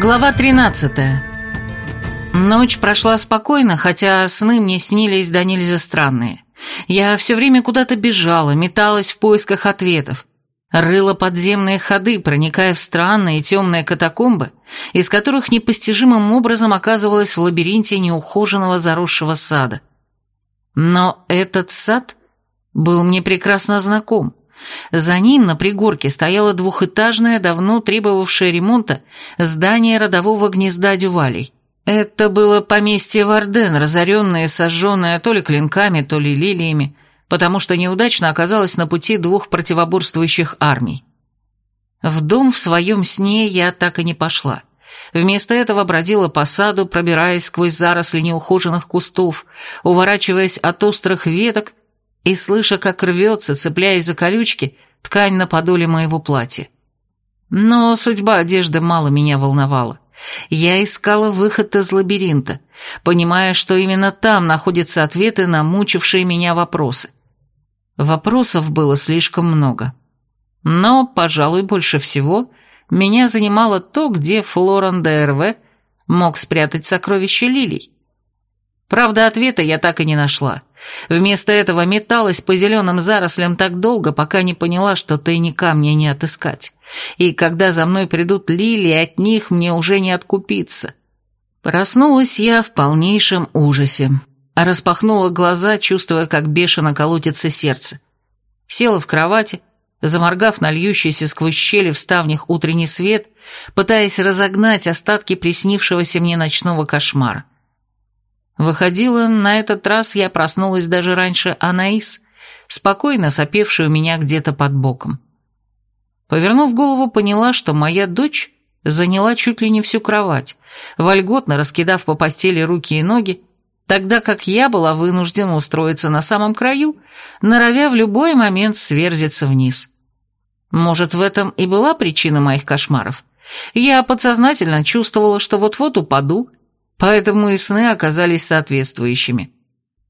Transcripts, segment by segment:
Глава 13 Ночь прошла спокойно, хотя сны мне снились да нельзя странные. Я все время куда-то бежала, металась в поисках ответов. Рыла подземные ходы, проникая в странные темные катакомбы, из которых непостижимым образом оказывалась в лабиринте неухоженного заросшего сада. Но этот сад был мне прекрасно знаком. За ним на пригорке стояло двухэтажное, давно требовавшее ремонта, здание родового гнезда Дювалей. Это было поместье Варден, разоренное и сожженное то ли клинками, то ли лилиями, потому что неудачно оказалось на пути двух противоборствующих армий. В дом в своем сне я так и не пошла. Вместо этого бродила по саду, пробираясь сквозь заросли неухоженных кустов, уворачиваясь от острых веток и слыша, как рвется, цепляясь за колючки, ткань на подоле моего платья. Но судьба одежды мало меня волновала. Я искала выход из лабиринта, понимая, что именно там находятся ответы на мучившие меня вопросы. Вопросов было слишком много. Но, пожалуй, больше всего меня занимало то, где Флоран ДРВ мог спрятать сокровища лилий. Правда, ответа я так и не нашла. Вместо этого металась по зеленым зарослям так долго, пока не поняла, что тайника мне не отыскать. И когда за мной придут лилии, от них мне уже не откупиться. Проснулась я в полнейшем ужасе. Распахнула глаза, чувствуя, как бешено колотится сердце. Села в кровати, заморгав на льющийся сквозь щели в ставнях утренний свет, пытаясь разогнать остатки приснившегося мне ночного кошмара. Выходило, на этот раз я проснулась даже раньше Анаис, спокойно сопевшая у меня где-то под боком. Повернув голову, поняла, что моя дочь заняла чуть ли не всю кровать, вольготно раскидав по постели руки и ноги, тогда как я была вынуждена устроиться на самом краю, норовя в любой момент сверзиться вниз. Может, в этом и была причина моих кошмаров. Я подсознательно чувствовала, что вот-вот упаду, поэтому и сны оказались соответствующими.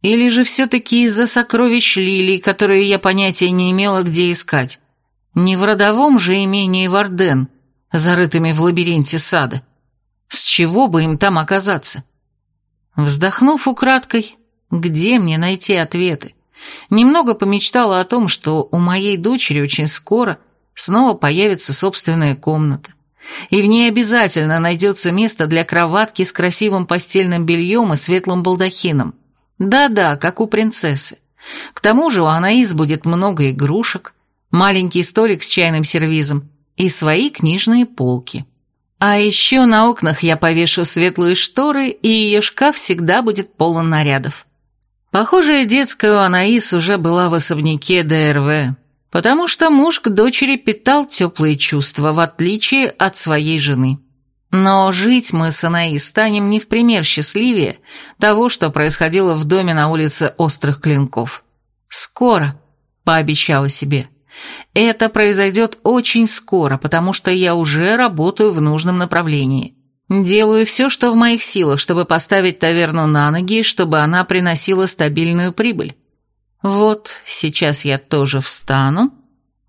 Или же все-таки из-за сокровищ лилий, которые я понятия не имела, где искать. Не в родовом же имении Варден, зарытыми в лабиринте сада. С чего бы им там оказаться? Вздохнув украдкой, где мне найти ответы? Немного помечтала о том, что у моей дочери очень скоро снова появится собственная комната и в ней обязательно найдется место для кроватки с красивым постельным бельем и светлым балдахином. Да-да, как у принцессы. К тому же у Анаис будет много игрушек, маленький столик с чайным сервизом и свои книжные полки. А еще на окнах я повешу светлые шторы, и ее шкаф всегда будет полон нарядов. Похожая детская у Анаис уже была в особняке ДРВ, потому что муж к дочери питал теплые чувства, в отличие от своей жены. Но жить мы с Анаи станем не в пример счастливее того, что происходило в доме на улице Острых Клинков. Скоро, пообещала себе. Это произойдет очень скоро, потому что я уже работаю в нужном направлении. Делаю все, что в моих силах, чтобы поставить таверну на ноги, чтобы она приносила стабильную прибыль. Вот, сейчас я тоже встану.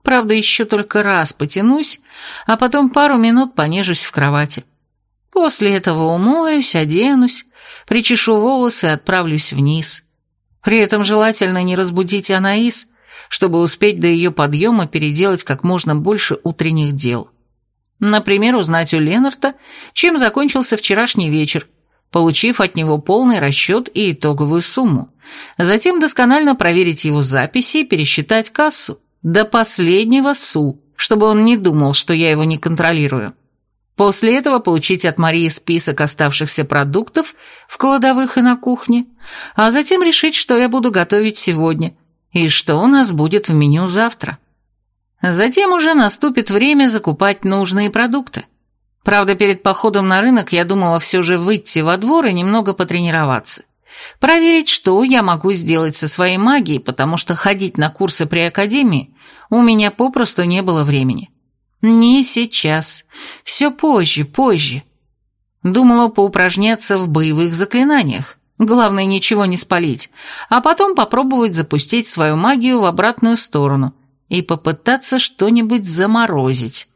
Правда, еще только раз потянусь, а потом пару минут понежусь в кровати. После этого умоюсь, оденусь, причешу волосы и отправлюсь вниз. При этом желательно не разбудить Анаис, чтобы успеть до ее подъема переделать как можно больше утренних дел. Например, узнать у Ленарта, чем закончился вчерашний вечер, получив от него полный расчет и итоговую сумму. Затем досконально проверить его записи и пересчитать кассу. До последнего су, чтобы он не думал, что я его не контролирую. После этого получить от Марии список оставшихся продуктов в кладовых и на кухне, а затем решить, что я буду готовить сегодня и что у нас будет в меню завтра. Затем уже наступит время закупать нужные продукты. Правда, перед походом на рынок я думала все же выйти во двор и немного потренироваться. Проверить, что я могу сделать со своей магией, потому что ходить на курсы при академии у меня попросту не было времени. Не сейчас. Все позже, позже. Думала поупражняться в боевых заклинаниях. Главное, ничего не спалить. А потом попробовать запустить свою магию в обратную сторону и попытаться что-нибудь заморозить.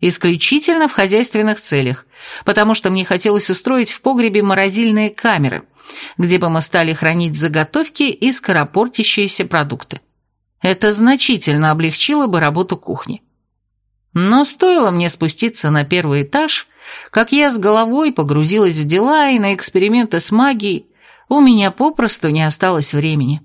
Исключительно в хозяйственных целях, потому что мне хотелось устроить в погребе морозильные камеры, где бы мы стали хранить заготовки и скоропортящиеся продукты. Это значительно облегчило бы работу кухни. Но стоило мне спуститься на первый этаж, как я с головой погрузилась в дела и на эксперименты с магией, у меня попросту не осталось времени.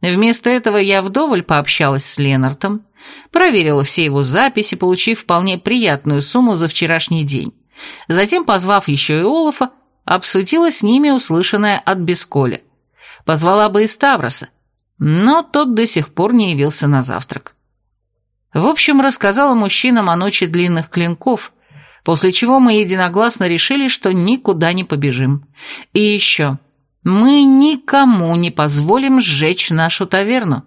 Вместо этого я вдоволь пообщалась с Ленартом, проверила все его записи, получив вполне приятную сумму за вчерашний день. Затем, позвав еще и Олафа, обсудила с ними услышанное от Бесколя. Позвала бы и Ставроса, но тот до сих пор не явился на завтрак. В общем, рассказала мужчинам о ночи длинных клинков, после чего мы единогласно решили, что никуда не побежим. И еще, мы никому не позволим сжечь нашу таверну.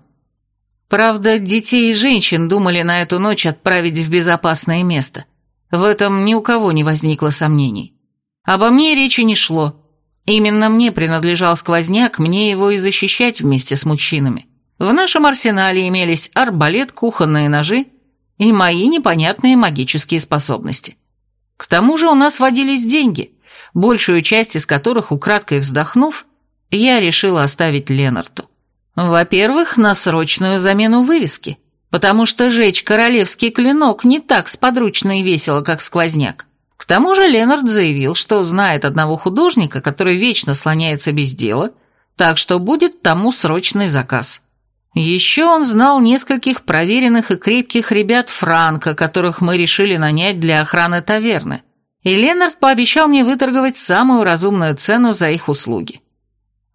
Правда, детей и женщин думали на эту ночь отправить в безопасное место. В этом ни у кого не возникло сомнений. Обо мне речи не шло. Именно мне принадлежал сквозняк, мне его и защищать вместе с мужчинами. В нашем арсенале имелись арбалет, кухонные ножи и мои непонятные магические способности. К тому же у нас водились деньги, большую часть из которых, украдкой вздохнув, я решила оставить Ленарту. Во-первых, на срочную замену вывески, потому что жечь королевский клинок не так сподручно и весело, как сквозняк. К тому же Ленард заявил, что знает одного художника, который вечно слоняется без дела, так что будет тому срочный заказ. Еще он знал нескольких проверенных и крепких ребят Франка, которых мы решили нанять для охраны таверны. И Ленард пообещал мне выторговать самую разумную цену за их услуги.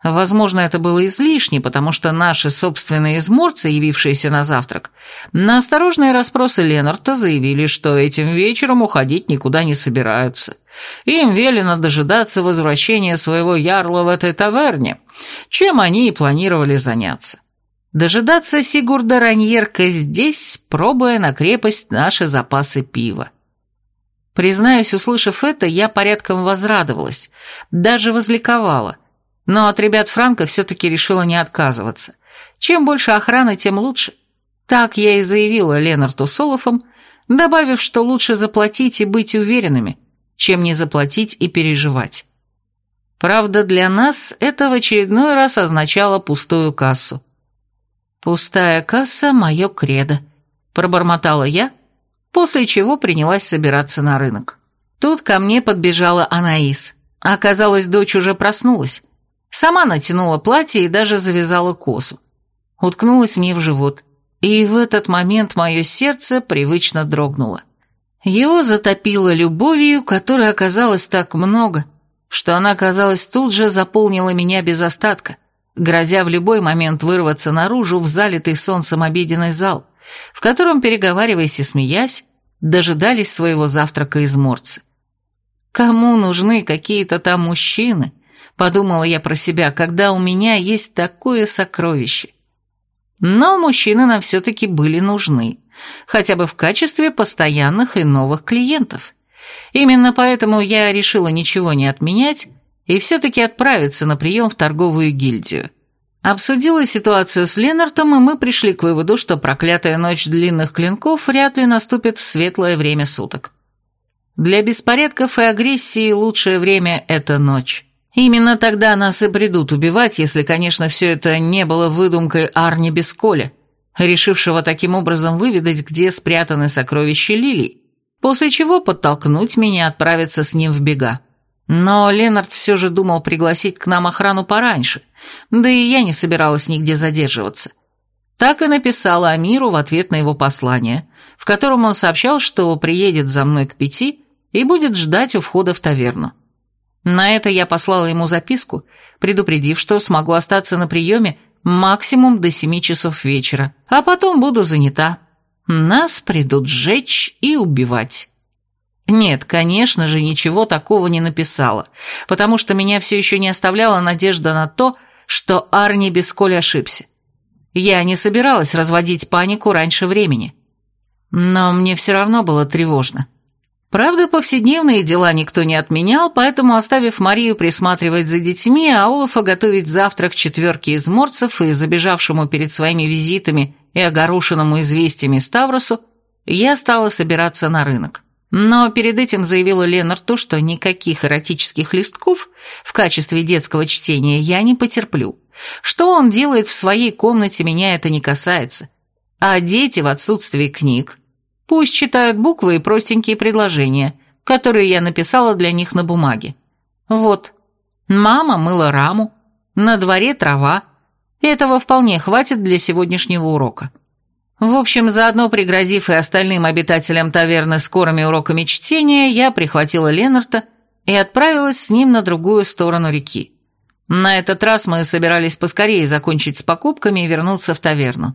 Возможно, это было излишне, потому что наши собственные изморцы, явившиеся на завтрак, на осторожные расспросы Ленарта заявили, что этим вечером уходить никуда не собираются. Им велено дожидаться возвращения своего ярла в этой таверне, чем они и планировали заняться. Дожидаться Сигурда Раньерка здесь, пробуя на крепость наши запасы пива. Признаюсь, услышав это, я порядком возрадовалась, даже возликовала – но от ребят Франка все-таки решила не отказываться. Чем больше охраны, тем лучше. Так я и заявила Ленарту Солофом, добавив, что лучше заплатить и быть уверенными, чем не заплатить и переживать. Правда, для нас это в очередной раз означало пустую кассу. «Пустая касса — мое кредо», — пробормотала я, после чего принялась собираться на рынок. Тут ко мне подбежала Анаис. Оказалось, дочь уже проснулась. Сама натянула платье и даже завязала косу. Уткнулась мне в живот. И в этот момент мое сердце привычно дрогнуло. Его затопило любовью, которой оказалось так много, что она, казалось, тут же заполнила меня без остатка, грозя в любой момент вырваться наружу в залитый солнцем обеденный зал, в котором, переговариваясь и смеясь, дожидались своего завтрака изморцы. Кому нужны какие-то там мужчины, подумала я про себя, когда у меня есть такое сокровище. Но мужчины нам все-таки были нужны, хотя бы в качестве постоянных и новых клиентов. Именно поэтому я решила ничего не отменять и все-таки отправиться на прием в торговую гильдию. Обсудила ситуацию с Ленартом, и мы пришли к выводу, что проклятая ночь длинных клинков вряд ли наступит в светлое время суток. Для беспорядков и агрессии лучшее время – это ночь. Именно тогда нас и придут убивать, если, конечно, все это не было выдумкой Арни Бесколя, решившего таким образом выведать, где спрятаны сокровища Лилий, после чего подтолкнуть меня отправиться с ним в бега. Но Ленард все же думал пригласить к нам охрану пораньше, да и я не собиралась нигде задерживаться. Так и написала Амиру в ответ на его послание, в котором он сообщал, что приедет за мной к пяти и будет ждать у входа в таверну. На это я послала ему записку, предупредив, что смогу остаться на приеме максимум до семи часов вечера, а потом буду занята. Нас придут сжечь и убивать. Нет, конечно же, ничего такого не написала, потому что меня все еще не оставляла надежда на то, что Арни Бесколь ошибся. Я не собиралась разводить панику раньше времени. Но мне все равно было тревожно. Правда, повседневные дела никто не отменял, поэтому, оставив Марию присматривать за детьми, а Олафа готовить завтрак четверки изморцев и забежавшему перед своими визитами и огорошенному известиями Ставросу, я стала собираться на рынок. Но перед этим заявила Ленарту, что никаких эротических листков в качестве детского чтения я не потерплю. Что он делает в своей комнате, меня это не касается. А дети в отсутствии книг пусть читают буквы и простенькие предложения, которые я написала для них на бумаге. Вот, мама мыла раму, на дворе трава. Этого вполне хватит для сегодняшнего урока. В общем, заодно пригрозив и остальным обитателям таверны скорыми уроками чтения, я прихватила Ленарта и отправилась с ним на другую сторону реки. На этот раз мы собирались поскорее закончить с покупками и вернуться в таверну.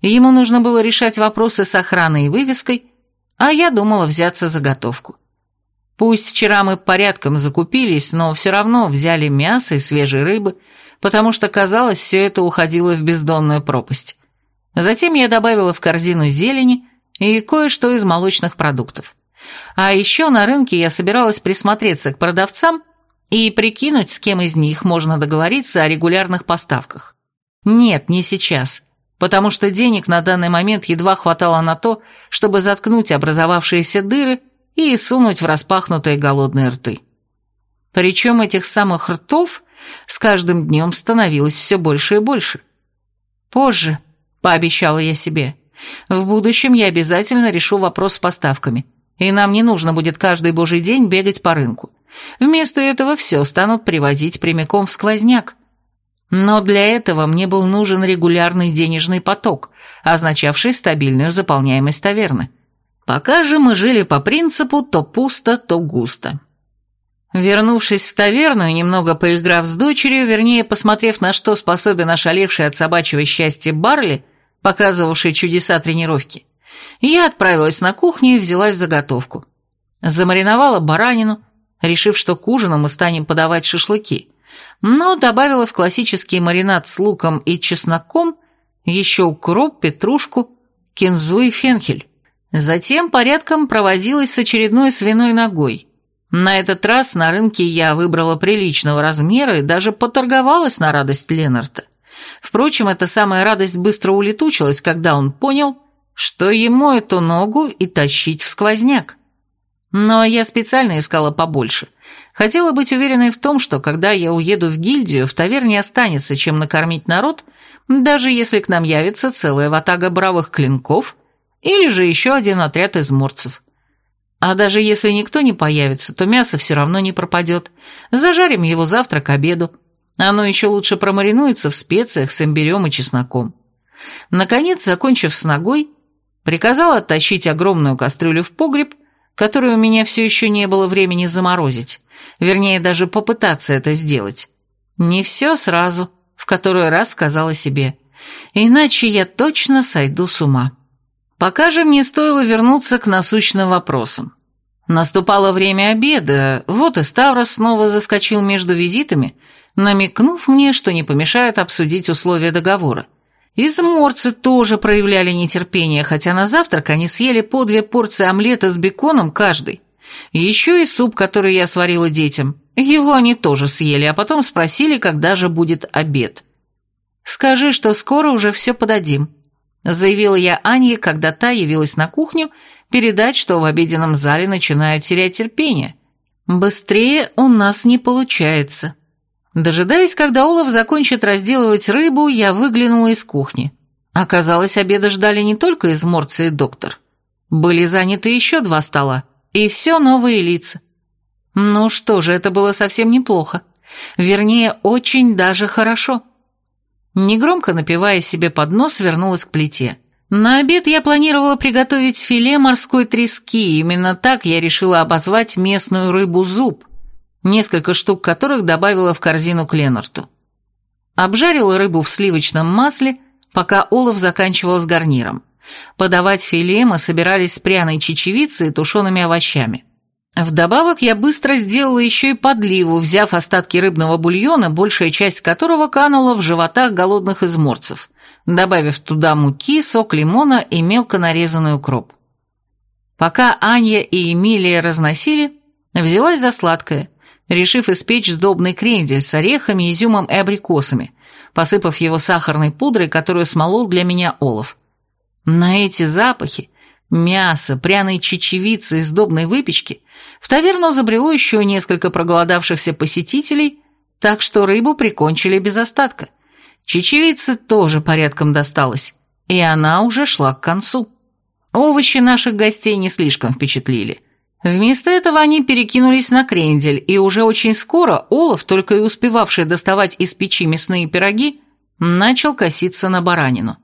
Ему нужно было решать вопросы с охраной и вывеской, а я думала взяться за готовку. Пусть вчера мы порядком закупились, но все равно взяли мясо и свежей рыбы, потому что, казалось, все это уходило в бездонную пропасть. Затем я добавила в корзину зелени и кое-что из молочных продуктов. А еще на рынке я собиралась присмотреться к продавцам и прикинуть, с кем из них можно договориться о регулярных поставках. Нет, не сейчас, потому что денег на данный момент едва хватало на то, чтобы заткнуть образовавшиеся дыры и сунуть в распахнутые голодные рты. Причем этих самых ртов с каждым днем становилось все больше и больше. Позже, пообещала я себе. В будущем я обязательно решу вопрос с поставками, и нам не нужно будет каждый божий день бегать по рынку. Вместо этого все станут привозить прямиком в сквозняк. Но для этого мне был нужен регулярный денежный поток, означавший стабильную заполняемость таверны. Пока же мы жили по принципу «то пусто, то густо». Вернувшись в таверну и немного поиграв с дочерью, вернее, посмотрев на что способен ошалевший от собачьего счастья Барли, показывавший чудеса тренировки, я отправилась на кухню и взялась за готовку. Замариновала баранину, решив, что к ужину мы станем подавать шашлыки, но добавила в классический маринад с луком и чесноком еще укроп, петрушку, кинзу и фенхель. Затем порядком провозилась с очередной свиной ногой. На этот раз на рынке я выбрала приличного размера и даже поторговалась на радость Ленарта. Впрочем, эта самая радость быстро улетучилась, когда он понял, что ему эту ногу и тащить в сквозняк. Но я специально искала побольше. Хотела быть уверенной в том, что когда я уеду в гильдию, в таверне останется чем накормить народ, даже если к нам явится целая ватага бравых клинков или же еще один отряд изморцев. А даже если никто не появится, то мясо все равно не пропадет. Зажарим его завтра к обеду. Оно еще лучше промаринуется в специях с имбирем и чесноком. Наконец, закончив с ногой, приказал оттащить огромную кастрюлю в погреб, которую у меня все еще не было времени заморозить. Вернее, даже попытаться это сделать. Не все сразу, в который раз сказала себе. Иначе я точно сойду с ума. Пока же мне стоило вернуться к насущным вопросам. Наступало время обеда, вот и Ставрос снова заскочил между визитами, намекнув мне, что не помешает обсудить условия договора. Изморцы тоже проявляли нетерпение, хотя на завтрак они съели по две порции омлета с беконом каждый. Еще и суп, который я сварила детям. Его они тоже съели, а потом спросили, когда же будет обед. «Скажи, что скоро уже все подадим», — заявила я Анье, когда та явилась на кухню, передать, что в обеденном зале начинают терять терпение. «Быстрее у нас не получается». Дожидаясь, когда Олаф закончит разделывать рыбу, я выглянула из кухни. Оказалось, обеда ждали не только изморцы и доктор. Были заняты еще два стола, и все новые лица. Ну что же, это было совсем неплохо. Вернее, очень даже хорошо. Негромко напивая себе под нос, вернулась к плите. На обед я планировала приготовить филе морской трески, именно так я решила обозвать местную рыбу зуб – несколько штук которых добавила в корзину к Ленарту. Обжарила рыбу в сливочном масле, пока Олаф заканчивал с гарниром. Подавать филе мы собирались с пряной чечевицей и тушеными овощами. Вдобавок я быстро сделала еще и подливу, взяв остатки рыбного бульона, большая часть которого канула в животах голодных изморцев, добавив туда муки, сок лимона и мелко нарезанный укроп. Пока Аня и Эмилия разносили, взялась за сладкое, решив испечь сдобный крендель с орехами, изюмом и абрикосами, посыпав его сахарной пудрой, которую смолол для меня Олов. На эти запахи, мяса, пряной чечевицы и сдобной выпечки, в таверну забрело еще несколько проголодавшихся посетителей, так что рыбу прикончили без остатка. Чечевице тоже порядком досталось, и она уже шла к концу. Овощи наших гостей не слишком впечатлили. Вместо этого они перекинулись на крендель, и уже очень скоро Олаф, только и успевавший доставать из печи мясные пироги, начал коситься на баранину.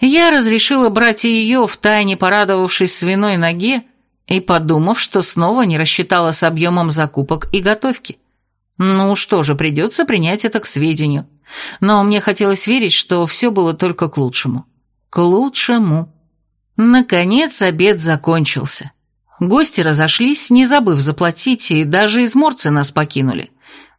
Я разрешила брать ее, втайне порадовавшись свиной ноге и подумав, что снова не рассчитала с объемом закупок и готовки. Ну что же, придется принять это к сведению. Но мне хотелось верить, что все было только к лучшему. К лучшему. Наконец обед закончился. Гости разошлись, не забыв заплатить, и даже изморцы нас покинули.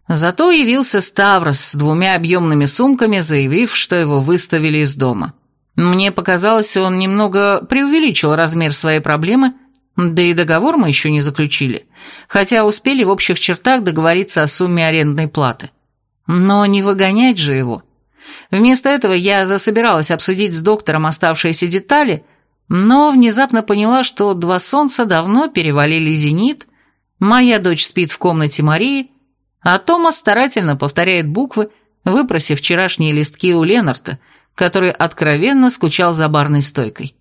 Зато явился Ставрос с двумя объемными сумками, заявив, что его выставили из дома. Мне показалось, он немного преувеличил размер своей проблемы, да и договор мы еще не заключили, хотя успели в общих чертах договориться о сумме арендной платы. Но не выгонять же его. Вместо этого я засобиралась обсудить с доктором оставшиеся детали, но внезапно поняла, что два солнца давно перевалили зенит, моя дочь спит в комнате Марии, а Томас старательно повторяет буквы, выпросив вчерашние листки у Ленарта – который откровенно скучал за барной стойкой.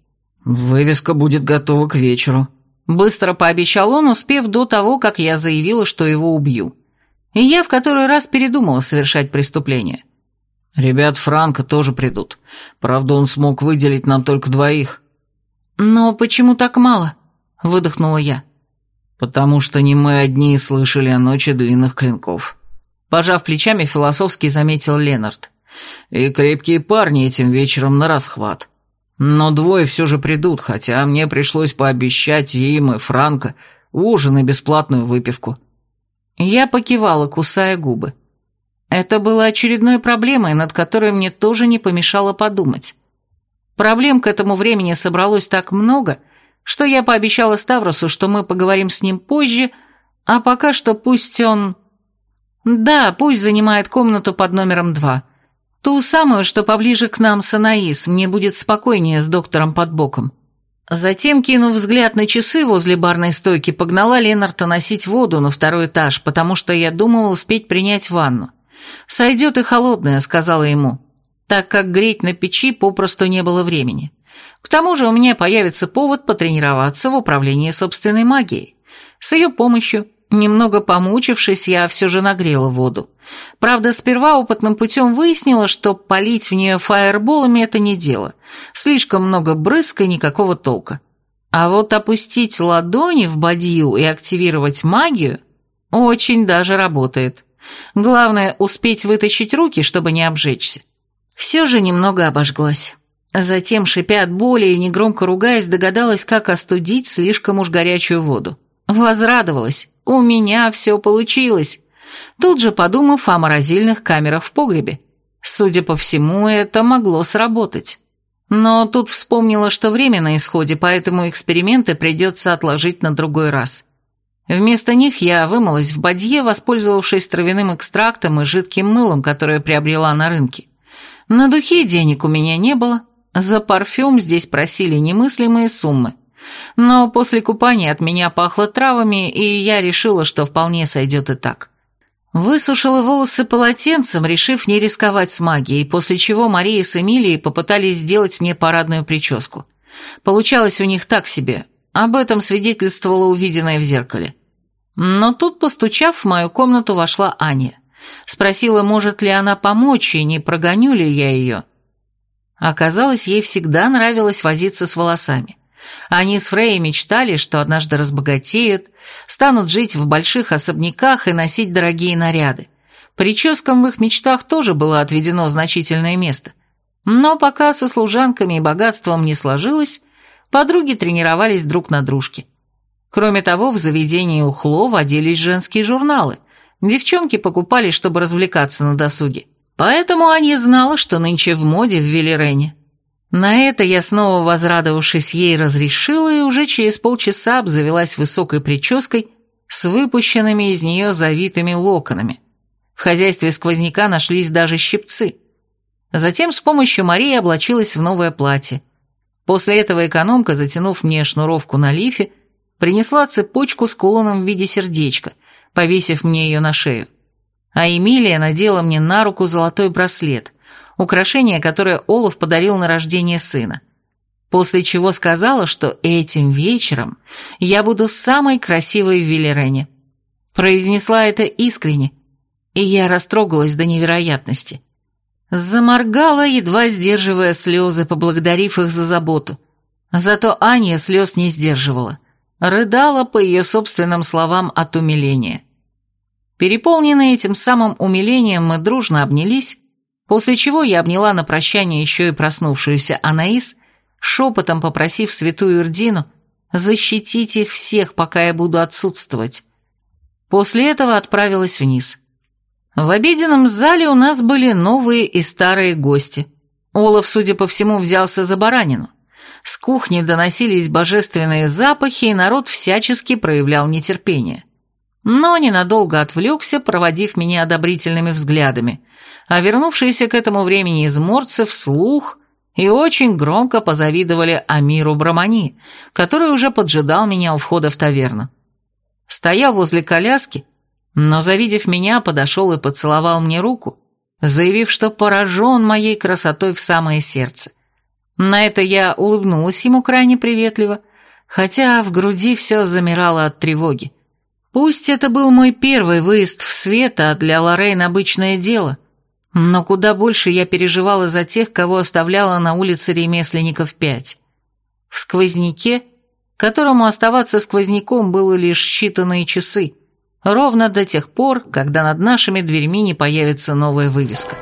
«Вывеска будет готова к вечеру», — быстро пообещал он, успев до того, как я заявила, что его убью. И я в который раз передумала совершать преступление. «Ребят Франка тоже придут. Правда, он смог выделить нам только двоих». «Но почему так мало?» — выдохнула я. «Потому что не мы одни слышали о ночи длинных клинков». Пожав плечами, философски заметил Ленард. И крепкие парни этим вечером на расхват. Но двое все же придут, хотя мне пришлось пообещать им и Франко ужин и бесплатную выпивку. Я покивала, кусая губы. Это было очередной проблемой, над которой мне тоже не помешало подумать. Проблем к этому времени собралось так много, что я пообещала Ставросу, что мы поговорим с ним позже, а пока что пусть он... Да, пусть занимает комнату под номером два. Ту самую, что поближе к нам с Анаис, мне будет спокойнее с доктором под боком. Затем, кинув взгляд на часы возле барной стойки, погнала Ленарта носить воду на второй этаж, потому что я думала успеть принять ванну. «Сойдет и холодная», — сказала ему, так как греть на печи попросту не было времени. К тому же у меня появится повод потренироваться в управлении собственной магией. С ее помощью Немного помучившись, я все же нагрела воду. Правда, сперва опытным путем выяснила, что полить в нее фаерболами – это не дело. Слишком много брызг и никакого толка. А вот опустить ладони в бадью и активировать магию очень даже работает. Главное – успеть вытащить руки, чтобы не обжечься. Все же немного обожглась. Затем, шипя от боли и негромко ругаясь, догадалась, как остудить слишком уж горячую воду. Возрадовалась. У меня все получилось. Тут же подумав о морозильных камерах в погребе. Судя по всему, это могло сработать. Но тут вспомнила, что время на исходе, поэтому эксперименты придется отложить на другой раз. Вместо них я вымылась в бадье, воспользовавшись травяным экстрактом и жидким мылом, которое приобрела на рынке. На духе денег у меня не было, за парфюм здесь просили немыслимые суммы. Но после купания от меня пахло травами, и я решила, что вполне сойдет и так. Высушила волосы полотенцем, решив не рисковать с магией, после чего Мария с Эмилией попытались сделать мне парадную прическу. Получалось у них так себе, об этом свидетельствовало увиденное в зеркале. Но тут, постучав, в мою комнату вошла Аня. Спросила, может ли она помочь, и не прогоню ли я ее. Оказалось, ей всегда нравилось возиться с волосами. Они с Фрей мечтали, что однажды разбогатеют, станут жить в больших особняках и носить дорогие наряды. Прическам в их мечтах тоже было отведено значительное место. Но пока со служанками и богатством не сложилось, подруги тренировались друг на дружке. Кроме того, в заведении Ухло водились женские журналы. Девчонки покупали, чтобы развлекаться на досуге. Поэтому Аня знала, что нынче в моде в Велерене. На это я снова, возрадовавшись ей, разрешила и уже через полчаса обзавелась высокой прической с выпущенными из нее завитыми локонами. В хозяйстве сквозняка нашлись даже щипцы. Затем с помощью Марии облачилась в новое платье. После этого экономка, затянув мне шнуровку на лифе, принесла цепочку с кулоном в виде сердечка, повесив мне ее на шею. А Эмилия надела мне на руку золотой браслет, украшение, которое Олаф подарил на рождение сына. После чего сказала, что этим вечером я буду самой красивой в Виллерене. Произнесла это искренне, и я растрогалась до невероятности. Заморгала, едва сдерживая слезы, поблагодарив их за заботу. Зато Аня слез не сдерживала. Рыдала, по ее собственным словам, от умиления. Переполненные этим самым умилением, мы дружно обнялись, после чего я обняла на прощание еще и проснувшуюся Анаис, шепотом попросив святую Ирдину защитить их всех, пока я буду отсутствовать. После этого отправилась вниз. В обеденном зале у нас были новые и старые гости. Олаф, судя по всему, взялся за баранину. С кухни доносились божественные запахи, и народ всячески проявлял нетерпение. Но ненадолго отвлекся, проводив меня одобрительными взглядами, а вернувшиеся к этому времени изморцы вслух и очень громко позавидовали Амиру Брамани, который уже поджидал меня у входа в таверну. Стоял возле коляски, но, завидев меня, подошел и поцеловал мне руку, заявив, что поражен моей красотой в самое сердце. На это я улыбнулась ему крайне приветливо, хотя в груди все замирало от тревоги. Пусть это был мой первый выезд в свет, а для Лоррейн обычное дело, но куда больше я переживала за тех, кого оставляла на улице ремесленников пять. В сквозняке, которому оставаться сквозняком было лишь считанные часы, ровно до тех пор, когда над нашими дверьми не появится новая вывеска.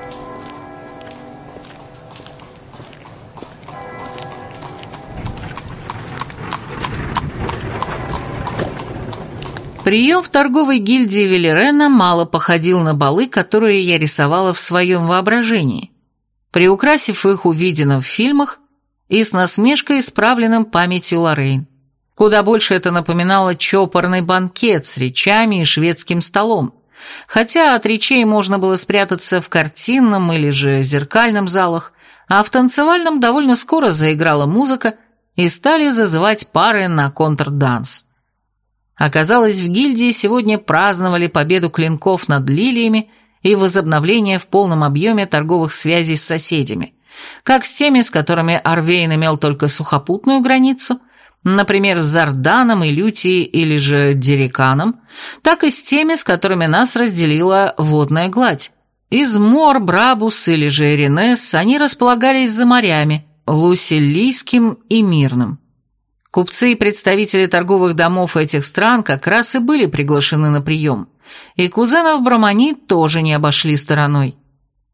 Прием в торговой гильдии Велерена мало походил на балы, которые я рисовала в своем воображении, приукрасив их увиденным в фильмах и с насмешкой исправленным памятью Лоррейн. Куда больше это напоминало чопорный банкет с речами и шведским столом, хотя от речей можно было спрятаться в картинном или же зеркальном залах, а в танцевальном довольно скоро заиграла музыка и стали зазывать пары на контрданс. Оказалось, в гильдии сегодня праздновали победу клинков над лилиями и возобновление в полном объеме торговых связей с соседями, как с теми, с которыми Арвейн имел только сухопутную границу – например, с Зарданом, Илютией или же Дереканом, так и с теми, с которыми нас разделила водная гладь. Измор, Брабус или же Эринес они располагались за морями, Лусилийским и Мирным. Купцы и представители торговых домов этих стран как раз и были приглашены на прием, и кузенов Брамани тоже не обошли стороной.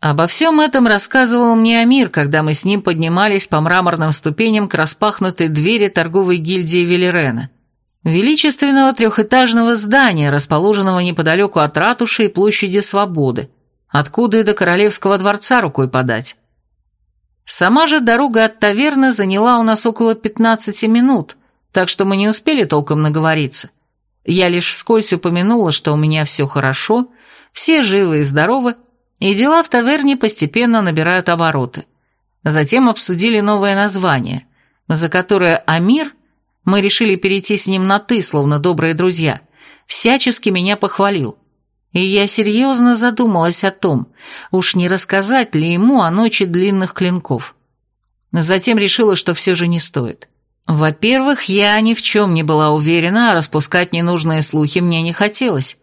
Обо всем этом рассказывал мне Амир, когда мы с ним поднимались по мраморным ступеням к распахнутой двери торговой гильдии Велерена. Величественного трехэтажного здания, расположенного неподалеку от ратуши и площади Свободы, откуда и до Королевского дворца рукой подать. Сама же дорога от таверны заняла у нас около 15 минут, так что мы не успели толком наговориться. Я лишь вскользь упомянула, что у меня все хорошо, все живы и здоровы, и дела в таверне постепенно набирают обороты. Затем обсудили новое название, за которое Амир, мы решили перейти с ним на «ты», словно добрые друзья, всячески меня похвалил. И я серьезно задумалась о том, уж не рассказать ли ему о ночи длинных клинков. Затем решила, что все же не стоит. Во-первых, я ни в чем не была уверена, а распускать ненужные слухи мне не хотелось.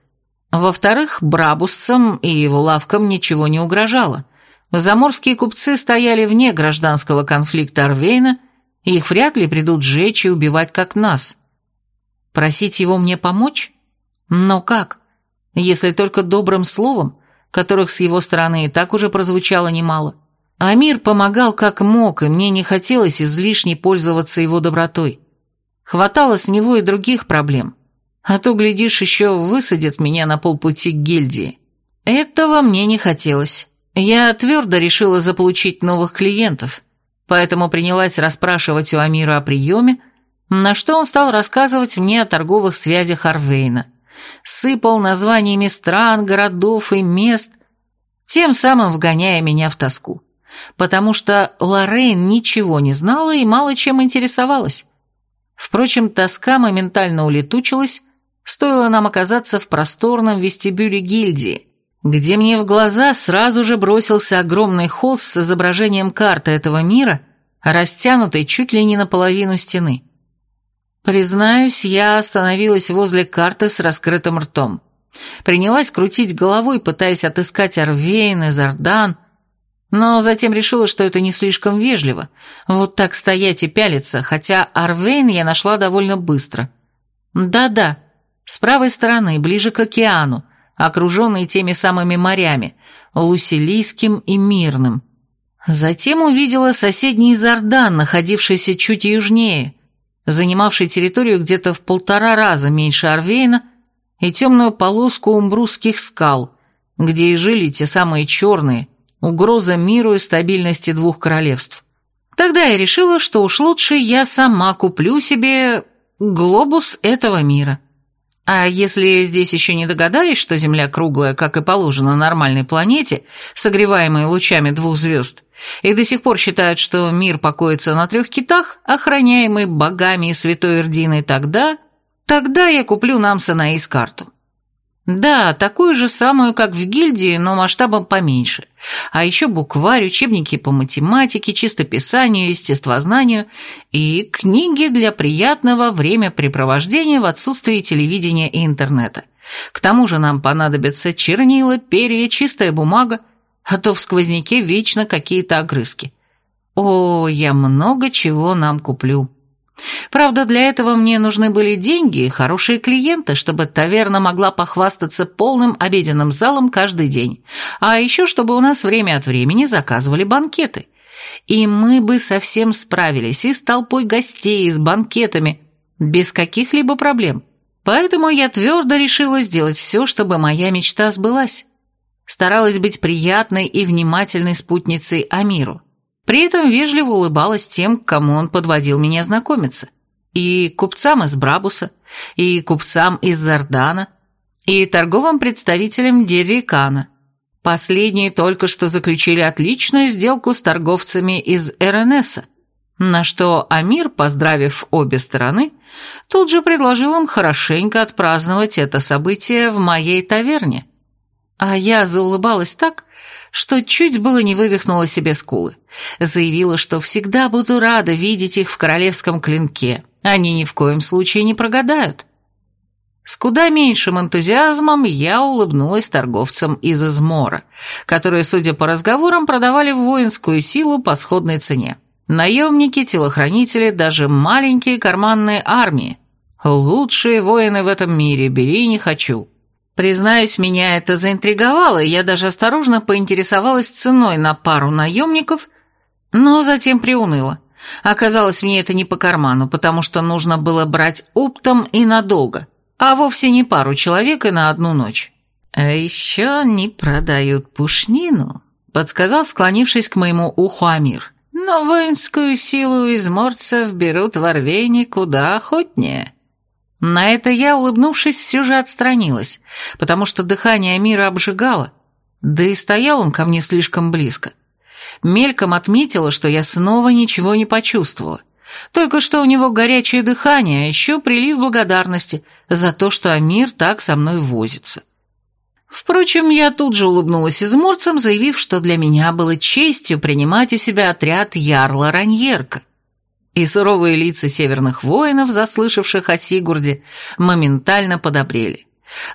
Во-вторых, брабусцам и его лавкам ничего не угрожало. Заморские купцы стояли вне гражданского конфликта Арвейна, и их вряд ли придут жечь и убивать, как нас. Просить его мне помочь? Но как? Если только добрым словом, которых с его стороны и так уже прозвучало немало. Амир помогал как мог, и мне не хотелось излишне пользоваться его добротой. Хватало с него и других проблем а то, глядишь, еще высадит меня на полпути к гильдии. Этого мне не хотелось. Я твердо решила заполучить новых клиентов, поэтому принялась расспрашивать у Амира о приеме, на что он стал рассказывать мне о торговых связях Арвейна. Сыпал названиями стран, городов и мест, тем самым вгоняя меня в тоску. потому что Лоррейн ничего не знала и мало чем интересовалась. Впрочем, тоска моментально улетучилась, стоило нам оказаться в просторном вестибюле гильдии, где мне в глаза сразу же бросился огромный холст с изображением карты этого мира, растянутой чуть ли не наполовину стены. Признаюсь, я остановилась возле карты с раскрытым ртом. Принялась крутить головой, пытаясь отыскать Арвейн и Зардан, но затем решила, что это не слишком вежливо, вот так стоять и пялиться, хотя Арвейн я нашла довольно быстро. Да-да, с правой стороны, ближе к океану, окруженный теми самыми морями, Лусилийским и Мирным. Затем увидела соседний Зардан, находившийся чуть южнее, занимавший территорию где-то в полтора раза меньше Арвейна, и темную полоску умбрусских скал, где и жили те самые черные, угроза миру и стабильности двух королевств. Тогда я решила, что уж лучше я сама куплю себе глобус этого мира. А если здесь еще не догадались, что Земля круглая, как и положено нормальной планете, согреваемой лучами двух звезд, и до сих пор считают, что мир покоится на трех китах, охраняемый богами и святой Эрдиной, тогда... Тогда я куплю нам Санаис карту. Да, такую же самую, как в гильдии, но масштабом поменьше. А еще букварь, учебники по математике, чистописанию, естествознанию и книги для приятного времяпрепровождения в отсутствии телевидения и интернета. К тому же нам понадобятся чернила, перья, чистая бумага, а то в сквозняке вечно какие-то огрызки. О, я много чего нам куплю. Правда, для этого мне нужны были деньги и хорошие клиенты, чтобы таверна могла похвастаться полным обеденным залом каждый день, а еще чтобы у нас время от времени заказывали банкеты. И мы бы совсем справились и с толпой гостей, и с банкетами, без каких-либо проблем. Поэтому я твердо решила сделать все, чтобы моя мечта сбылась. Старалась быть приятной и внимательной спутницей Амиру. При этом вежливо улыбалась тем, к кому он подводил меня знакомиться. И купцам из Брабуса, и купцам из Зардана, и торговым представителям Деррикана. Последние только что заключили отличную сделку с торговцами из РНСа, на что Амир, поздравив обе стороны, тут же предложил им хорошенько отпраздновать это событие в моей таверне. А я заулыбалась так, что чуть было не вывихнула себе скулы. Заявила, что всегда буду рада видеть их в королевском клинке. Они ни в коем случае не прогадают. С куда меньшим энтузиазмом я улыбнулась торговцам из Измора, которые, судя по разговорам, продавали воинскую силу по сходной цене. Наемники, телохранители, даже маленькие карманные армии. Лучшие воины в этом мире, бери не хочу. Признаюсь, меня это заинтриговало, я даже осторожно поинтересовалась ценой на пару наемников, но затем приуныла. Оказалось, мне это не по карману, потому что нужно было брать оптом и надолго, а вовсе не пару человек и на одну ночь. «А еще не продают пушнину», — подсказал, склонившись к моему уху Амир. «Но воинскую силу из морцев берут в Орвейне куда охотнее». На это я, улыбнувшись, все же отстранилась, потому что дыхание Амира обжигало, да и стоял он ко мне слишком близко. Мельком отметила, что я снова ничего не почувствовала. Только что у него горячее дыхание, а еще прилив благодарности за то, что Амир так со мной возится. Впрочем, я тут же улыбнулась изморцам, заявив, что для меня было честью принимать у себя отряд Ярла Раньерка и суровые лица северных воинов, заслышавших о Сигурде, моментально подобрели.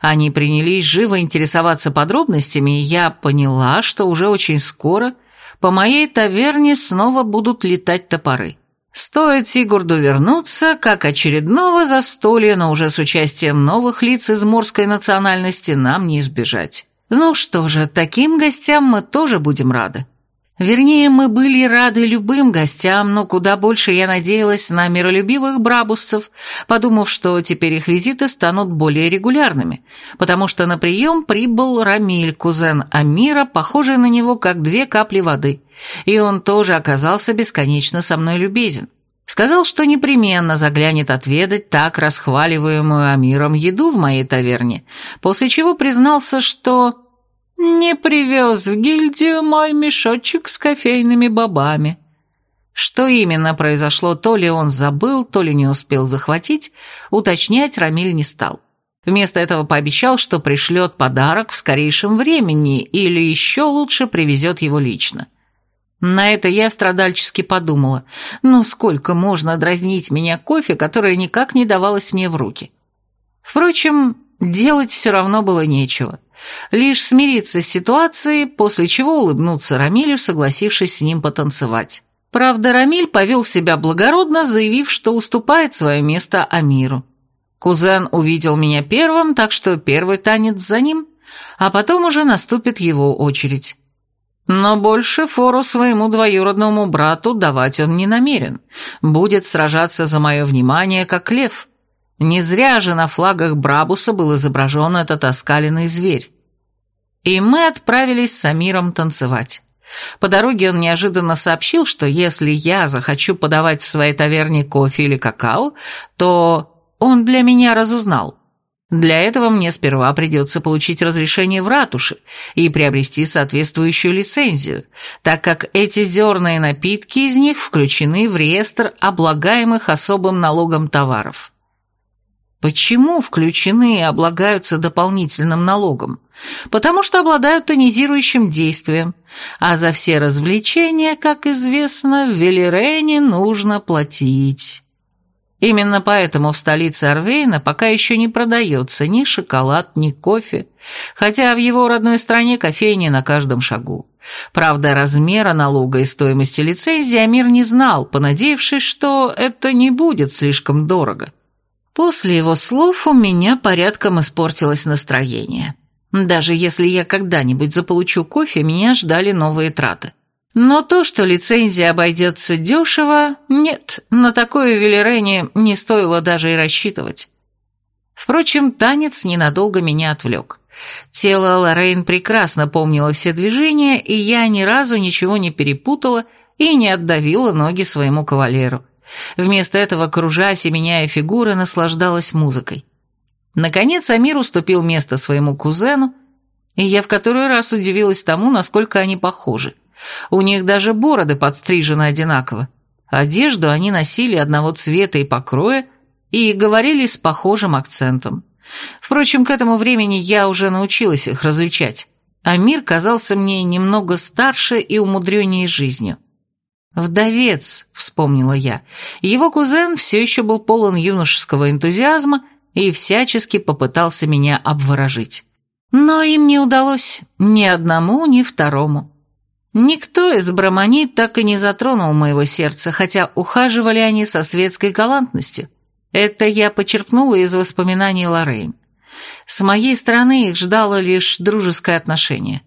Они принялись живо интересоваться подробностями, и я поняла, что уже очень скоро по моей таверне снова будут летать топоры. Стоит Сигурду вернуться, как очередного застолья, но уже с участием новых лиц из морской национальности нам не избежать. Ну что же, таким гостям мы тоже будем рады. Вернее, мы были рады любым гостям, но куда больше я надеялась на миролюбивых брабусцев, подумав, что теперь их визиты станут более регулярными, потому что на прием прибыл Рамиль, кузен Амира, похожий на него как две капли воды, и он тоже оказался бесконечно со мной любезен. Сказал, что непременно заглянет отведать так расхваливаемую Амиром еду в моей таверне, после чего признался, что не привез в гильдию мой мешочек с кофейными бобами». Что именно произошло, то ли он забыл, то ли не успел захватить, уточнять Рамиль не стал. Вместо этого пообещал, что пришлет подарок в скорейшем времени или еще лучше привезет его лично. На это я страдальчески подумала, ну сколько можно дразнить меня кофе, которое никак не давалось мне в руки. Впрочем, делать все равно было нечего. Лишь смириться с ситуацией, после чего улыбнуться Рамилю, согласившись с ним потанцевать. Правда, Рамиль повел себя благородно, заявив, что уступает свое место Амиру. Кузен увидел меня первым, так что первый танец за ним, а потом уже наступит его очередь. Но больше фору своему двоюродному брату давать он не намерен. Будет сражаться за мое внимание, как лев. Не зря же на флагах Брабуса был изображен этот оскаленный зверь. И мы отправились с Амиром танцевать. По дороге он неожиданно сообщил, что если я захочу подавать в своей таверне кофе или какао, то он для меня разузнал. Для этого мне сперва придется получить разрешение в ратуше и приобрести соответствующую лицензию, так как эти зерные напитки из них включены в реестр облагаемых особым налогом товаров. Почему включены и облагаются дополнительным налогом? Потому что обладают тонизирующим действием, а за все развлечения, как известно, в Велерене нужно платить. Именно поэтому в столице Арвейна пока еще не продается ни шоколад, ни кофе, хотя в его родной стране кофейни на каждом шагу. Правда, размера налога и стоимости лицензии Амир не знал, понадеявшись, что это не будет слишком дорого. После его слов у меня порядком испортилось настроение. Даже если я когда-нибудь заполучу кофе, меня ждали новые траты. Но то, что лицензия обойдется дешево, нет, на такое велерене не стоило даже и рассчитывать. Впрочем, танец ненадолго меня отвлек. Тело Лоррейн прекрасно помнило все движения, и я ни разу ничего не перепутала и не отдавила ноги своему кавалеру. Вместо этого, кружась и меняя фигуры, наслаждалась музыкой. Наконец Амир уступил место своему кузену, и я в который раз удивилась тому, насколько они похожи. У них даже бороды подстрижены одинаково. Одежду они носили одного цвета и покроя и говорили с похожим акцентом. Впрочем, к этому времени я уже научилась их различать. А мир казался мне немного старше и умудреннее жизнью. «Вдовец», — вспомнила я. Его кузен все еще был полон юношеского энтузиазма и всячески попытался меня обворожить. Но им не удалось ни одному, ни второму. Никто из брамани так и не затронул моего сердца, хотя ухаживали они со светской галантностью. Это я почерпнула из воспоминаний Лоррейн. С моей стороны их ждало лишь дружеское отношение.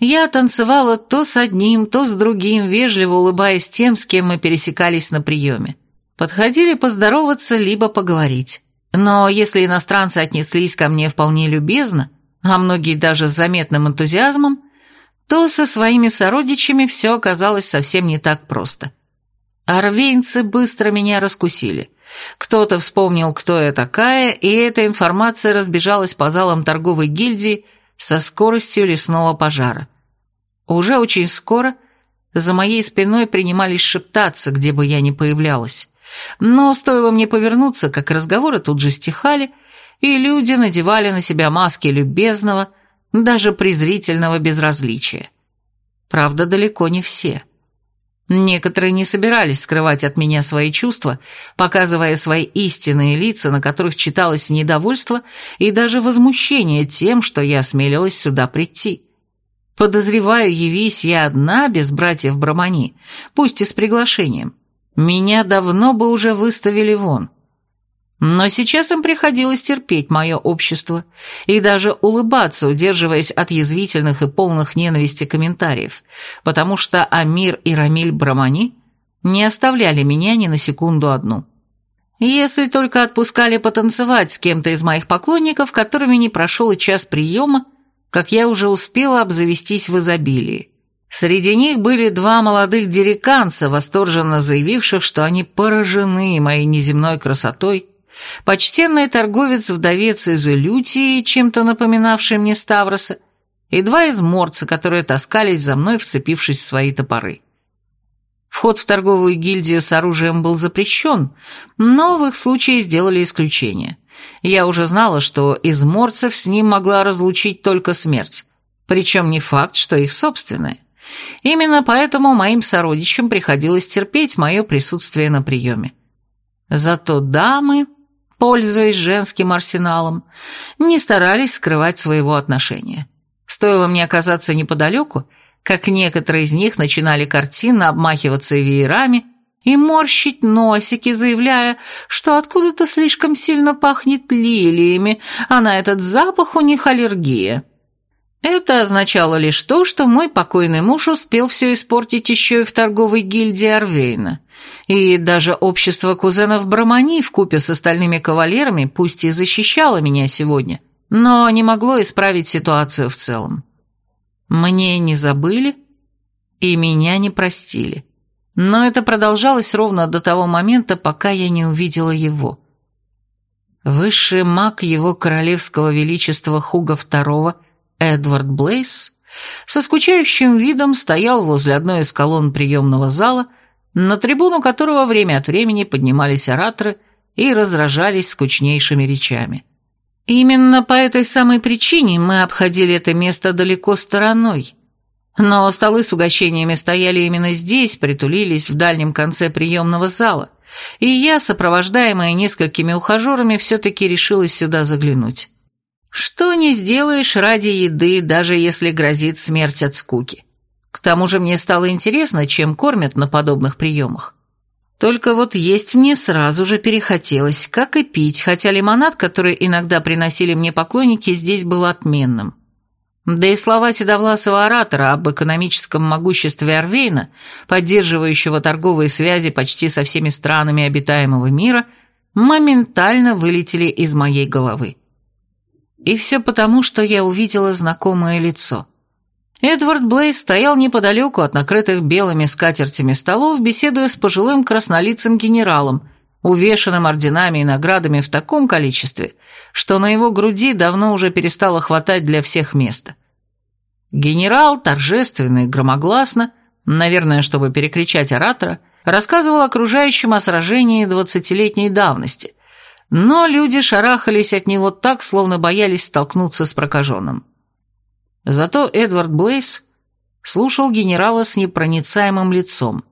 Я танцевала то с одним, то с другим, вежливо улыбаясь тем, с кем мы пересекались на приеме. Подходили поздороваться, либо поговорить. Но если иностранцы отнеслись ко мне вполне любезно, а многие даже с заметным энтузиазмом, то со своими сородичами все оказалось совсем не так просто. Арвейнцы быстро меня раскусили. Кто-то вспомнил, кто я такая, и эта информация разбежалась по залам торговой гильдии со скоростью лесного пожара. Уже очень скоро за моей спиной принимались шептаться, где бы я ни появлялась. Но стоило мне повернуться, как разговоры тут же стихали, и люди надевали на себя маски любезного, даже презрительного безразличия. Правда, далеко не все. Некоторые не собирались скрывать от меня свои чувства, показывая свои истинные лица, на которых читалось недовольство и даже возмущение тем, что я осмелилась сюда прийти. Подозреваю, явись я одна, без братьев Брамани, пусть и с приглашением. Меня давно бы уже выставили вон. Но сейчас им приходилось терпеть мое общество и даже улыбаться, удерживаясь от язвительных и полных ненависти комментариев, потому что Амир и Рамиль Брамани не оставляли меня ни на секунду одну. Если только отпускали потанцевать с кем-то из моих поклонников, которыми не прошел и час приема, как я уже успела обзавестись в изобилии. Среди них были два молодых дереканца, восторженно заявивших, что они поражены моей неземной красотой почтенный торговец-вдовец из Илютии, чем-то напоминавший мне Ставроса, и два изморца, которые таскались за мной, вцепившись в свои топоры. Вход в торговую гильдию с оружием был запрещен, но в их случае сделали исключение. Я уже знала, что из морцев с ним могла разлучить только смерть, причем не факт, что их собственное. Именно поэтому моим сородичам приходилось терпеть мое присутствие на приеме. Зато дамы, пользуясь женским арсеналом, не старались скрывать своего отношения. Стоило мне оказаться неподалеку, как некоторые из них начинали картинно обмахиваться веерами и морщить носики, заявляя, что откуда-то слишком сильно пахнет лилиями, а на этот запах у них аллергия. Это означало лишь то, что мой покойный муж успел все испортить еще и в торговой гильдии Арвейна. И даже общество кузенов Брамани вкупе с остальными кавалерами пусть и защищало меня сегодня, но не могло исправить ситуацию в целом. Мне не забыли и меня не простили. Но это продолжалось ровно до того момента, пока я не увидела его. Высший маг его королевского величества Хуга II, Эдвард Блейс, со скучающим видом стоял возле одной из колонн приемного зала, на трибуну которого время от времени поднимались ораторы и разражались скучнейшими речами. Именно по этой самой причине мы обходили это место далеко стороной. Но столы с угощениями стояли именно здесь, притулились в дальнем конце приемного зала, и я, сопровождаемая несколькими ухажерами, все-таки решилась сюда заглянуть. Что не сделаешь ради еды, даже если грозит смерть от скуки. К тому же мне стало интересно, чем кормят на подобных приемах. Только вот есть мне сразу же перехотелось, как и пить, хотя лимонад, который иногда приносили мне поклонники, здесь был отменным. Да и слова седовласого оратора об экономическом могуществе Арвейна, поддерживающего торговые связи почти со всеми странами обитаемого мира, моментально вылетели из моей головы. И все потому, что я увидела знакомое лицо – Эдвард Блейз стоял неподалеку от накрытых белыми скатертями столов, беседуя с пожилым краснолицым генералом, увешанным орденами и наградами в таком количестве, что на его груди давно уже перестало хватать для всех места. Генерал, торжественно и громогласно, наверное, чтобы перекричать оратора, рассказывал окружающим о сражении двадцатилетней давности, но люди шарахались от него так, словно боялись столкнуться с прокаженным. Зато Эдвард Блейс слушал генерала с непроницаемым лицом,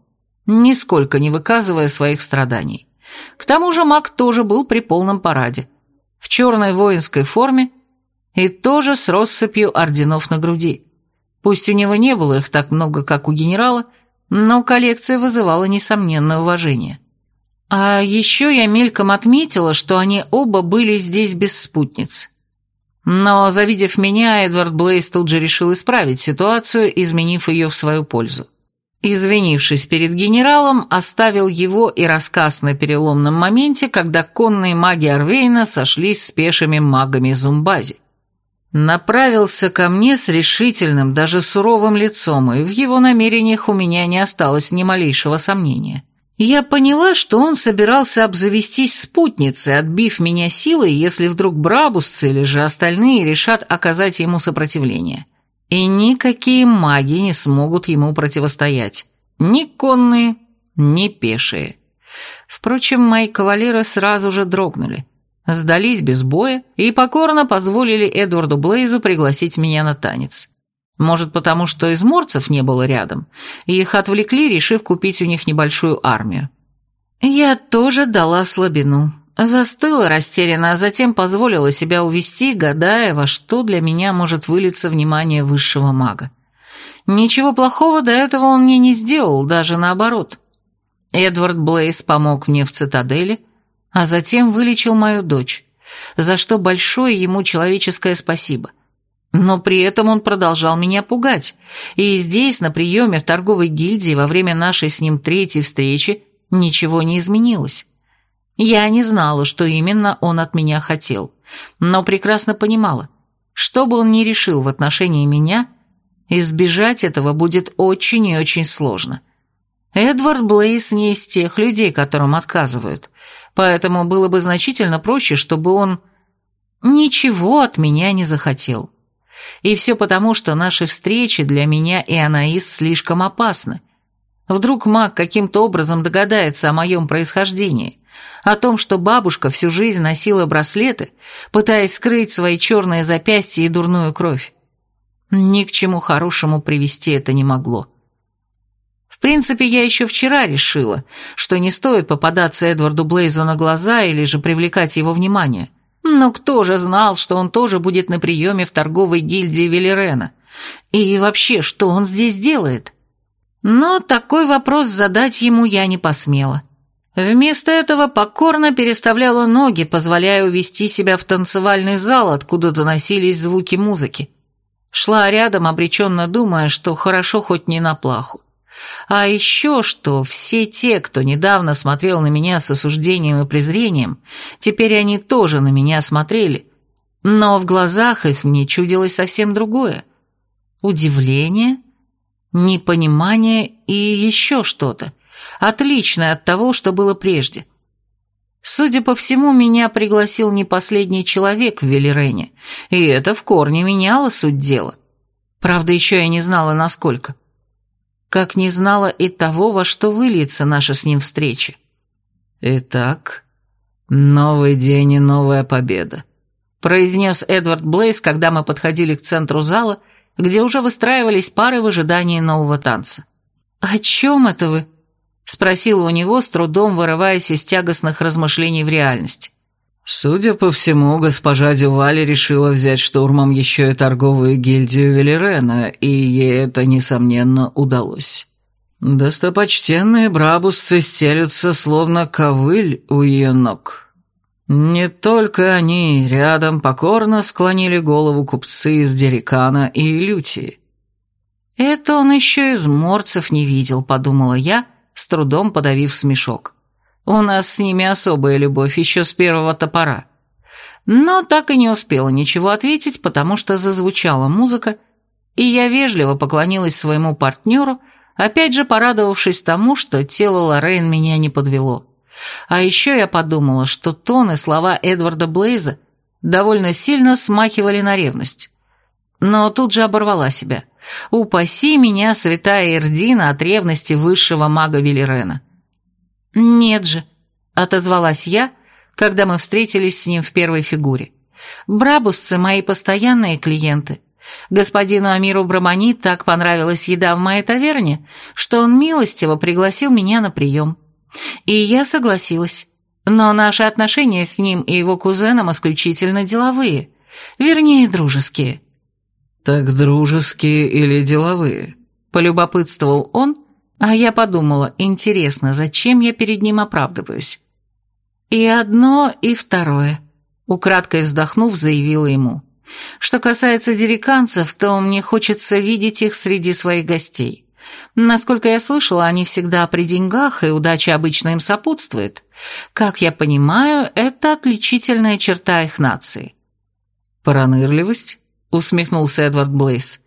нисколько не выказывая своих страданий. К тому же маг тоже был при полном параде, в черной воинской форме и тоже с россыпью орденов на груди. Пусть у него не было их так много, как у генерала, но коллекция вызывала несомненное уважение. А еще я мельком отметила, что они оба были здесь без спутниц. Но, завидев меня, Эдвард Блейс тут же решил исправить ситуацию, изменив ее в свою пользу. Извинившись перед генералом, оставил его и рассказ на переломном моменте, когда конные маги Арвейна сошлись с пешими магами Зумбази. Направился ко мне с решительным, даже суровым лицом, и в его намерениях у меня не осталось ни малейшего сомнения. Я поняла, что он собирался обзавестись спутницей, отбив меня силой, если вдруг брабусцы или же остальные решат оказать ему сопротивление. И никакие маги не смогут ему противостоять. Ни конные, ни пешие. Впрочем, мои кавалеры сразу же дрогнули. Сдались без боя и покорно позволили Эдварду Блейзу пригласить меня на танец. Может, потому что изморцев не было рядом, и их отвлекли, решив купить у них небольшую армию. Я тоже дала слабину. Застыла растерянно, а затем позволила себя увести, гадая, во что для меня может вылиться внимание высшего мага. Ничего плохого до этого он мне не сделал, даже наоборот. Эдвард Блейс помог мне в цитадели, а затем вылечил мою дочь, за что большое ему человеческое спасибо. Но при этом он продолжал меня пугать, и здесь, на приеме в торговой гильдии, во время нашей с ним третьей встречи, ничего не изменилось. Я не знала, что именно он от меня хотел, но прекрасно понимала, что бы он ни решил в отношении меня, избежать этого будет очень и очень сложно. Эдвард Блейс не из тех людей, которым отказывают, поэтому было бы значительно проще, чтобы он ничего от меня не захотел. И все потому, что наши встречи для меня и Анаис слишком опасны. Вдруг маг каким-то образом догадается о моем происхождении, о том, что бабушка всю жизнь носила браслеты, пытаясь скрыть свои черные запястья и дурную кровь. Ни к чему хорошему привести это не могло. В принципе, я еще вчера решила, что не стоит попадаться Эдварду Блейзу на глаза или же привлекать его внимание. Но кто же знал, что он тоже будет на приеме в торговой гильдии Велерена? И вообще, что он здесь делает? Но такой вопрос задать ему я не посмела. Вместо этого покорно переставляла ноги, позволяя увести себя в танцевальный зал, откуда доносились звуки музыки. Шла рядом, обреченно думая, что хорошо хоть не на плаху. А еще что все те, кто недавно смотрел на меня с осуждением и презрением, теперь они тоже на меня смотрели, но в глазах их мне чудилось совсем другое. Удивление, непонимание и еще что-то, отличное от того, что было прежде. Судя по всему, меня пригласил не последний человек в Велирене, и это в корне меняло суть дела. Правда, еще я не знала, насколько как не знала и того, во что выльется наша с ним встреча. «Итак, новый день и новая победа», — произнес Эдвард Блейз, когда мы подходили к центру зала, где уже выстраивались пары в ожидании нового танца. «О чем это вы?» — спросила у него, с трудом вырываясь из тягостных размышлений в реальность. Судя по всему, госпожа Дювали решила взять штурмом еще и торговую гильдию Велерена, и ей это, несомненно, удалось. Достопочтенные брабусцы стелются, словно ковыль у ее ног. Не только они, рядом покорно склонили голову купцы из Дерикана и Лютии. «Это он еще из морцев не видел», — подумала я, с трудом подавив смешок. У нас с ними особая любовь еще с первого топора. Но так и не успела ничего ответить, потому что зазвучала музыка, и я вежливо поклонилась своему партнеру, опять же порадовавшись тому, что тело Лоррейн меня не подвело. А еще я подумала, что тон и слова Эдварда Блейза довольно сильно смахивали на ревность. Но тут же оборвала себя. Упаси меня, святая Эрдина, от ревности высшего мага Велерена. «Нет же», — отозвалась я, когда мы встретились с ним в первой фигуре. «Брабусцы — мои постоянные клиенты. Господину Амиру Брамани так понравилась еда в моей таверне, что он милостиво пригласил меня на прием. И я согласилась. Но наши отношения с ним и его кузеном исключительно деловые, вернее, дружеские». «Так дружеские или деловые?» — полюбопытствовал он, а я подумала, интересно, зачем я перед ним оправдываюсь? И одно, и второе. Украдкой вздохнув, заявила ему. Что касается дериканцев, то мне хочется видеть их среди своих гостей. Насколько я слышала, они всегда при деньгах, и удача обычно им сопутствует. Как я понимаю, это отличительная черта их нации. «Пронырливость?» — усмехнулся Эдвард Блейс.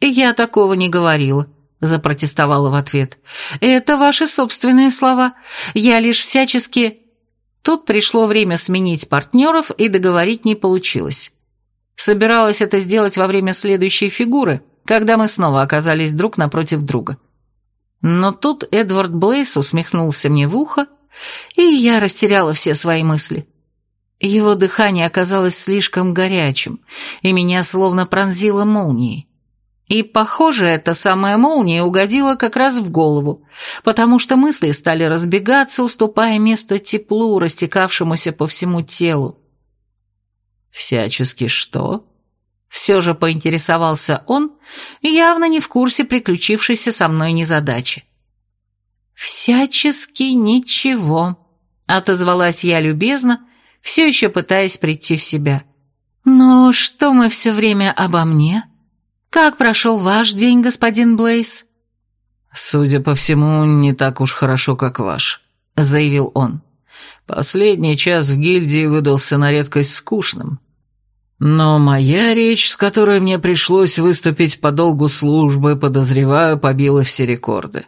«Я такого не говорила», запротестовала в ответ. «Это ваши собственные слова. Я лишь всячески...» Тут пришло время сменить партнеров, и договорить не получилось. Собиралась это сделать во время следующей фигуры, когда мы снова оказались друг напротив друга. Но тут Эдвард Блейс усмехнулся мне в ухо, и я растеряла все свои мысли. Его дыхание оказалось слишком горячим, и меня словно пронзило молнией. И, похоже, эта самая молния угодила как раз в голову, потому что мысли стали разбегаться, уступая место теплу, растекавшемуся по всему телу. «Всячески что?» Все же поинтересовался он, явно не в курсе приключившейся со мной незадачи. «Всячески ничего», — отозвалась я любезно, все еще пытаясь прийти в себя. «Но что мы все время обо мне?» «Как прошел ваш день, господин Блейз?» «Судя по всему, не так уж хорошо, как ваш», — заявил он. «Последний час в гильдии выдался на редкость скучным. Но моя речь, с которой мне пришлось выступить по долгу службы, подозреваю, побила все рекорды.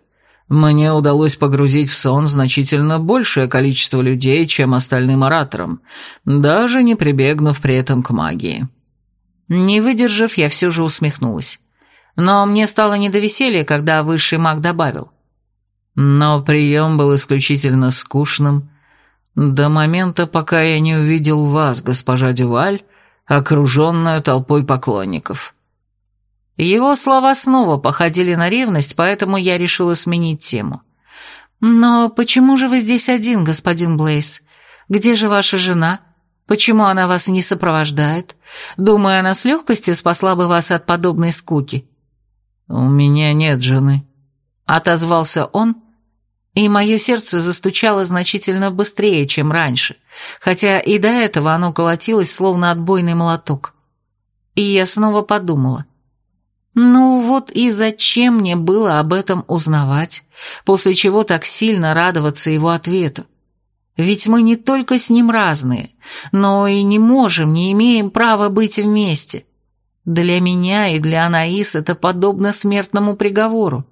Мне удалось погрузить в сон значительно большее количество людей, чем остальным ораторам, даже не прибегнув при этом к магии». Не выдержав, я все же усмехнулась. Но мне стало не до веселья, когда высший маг добавил. Но прием был исключительно скучным, до момента, пока я не увидел вас, госпожа Дюваль, окруженную толпой поклонников. Его слова снова походили на ревность, поэтому я решила сменить тему. «Но почему же вы здесь один, господин Блейз? Где же ваша жена? Почему она вас не сопровождает? Думаю, она с легкостью спасла бы вас от подобной скуки». «У меня нет жены», — отозвался он, и мое сердце застучало значительно быстрее, чем раньше, хотя и до этого оно колотилось, словно отбойный молоток. И я снова подумала. Ну вот и зачем мне было об этом узнавать, после чего так сильно радоваться его ответу? Ведь мы не только с ним разные, но и не можем, не имеем права быть вместе. Для меня и для Анаис это подобно смертному приговору.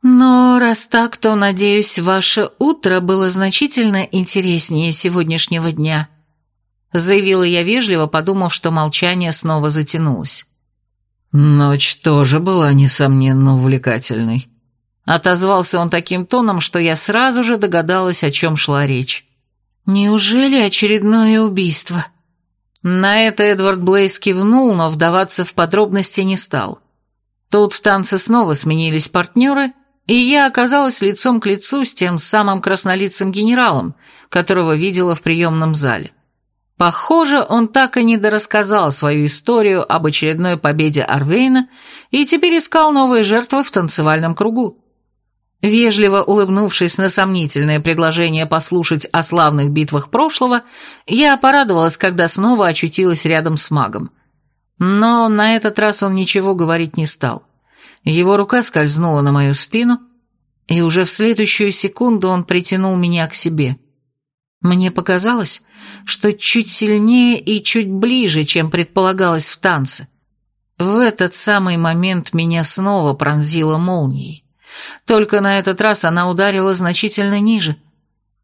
Но раз так, то, надеюсь, ваше утро было значительно интереснее сегодняшнего дня. Заявила я вежливо, подумав, что молчание снова затянулось. Ночь тоже была, несомненно, увлекательной. Отозвался он таким тоном, что я сразу же догадалась, о чем шла речь. Неужели очередное убийство? На это Эдвард Блейс кивнул, но вдаваться в подробности не стал. Тут в танце снова сменились партнеры, и я оказалась лицом к лицу с тем самым краснолицым генералом, которого видела в приемном зале. Похоже, он так и не дорассказал свою историю об очередной победе Арвейна и теперь искал новые жертвы в танцевальном кругу. Вежливо улыбнувшись на сомнительное предложение послушать о славных битвах прошлого, я порадовалась, когда снова очутилась рядом с магом. Но на этот раз он ничего говорить не стал. Его рука скользнула на мою спину, и уже в следующую секунду он притянул меня к себе. Мне показалось, что чуть сильнее и чуть ближе, чем предполагалось в танце. В этот самый момент меня снова пронзила молнией. Только на этот раз она ударила значительно ниже,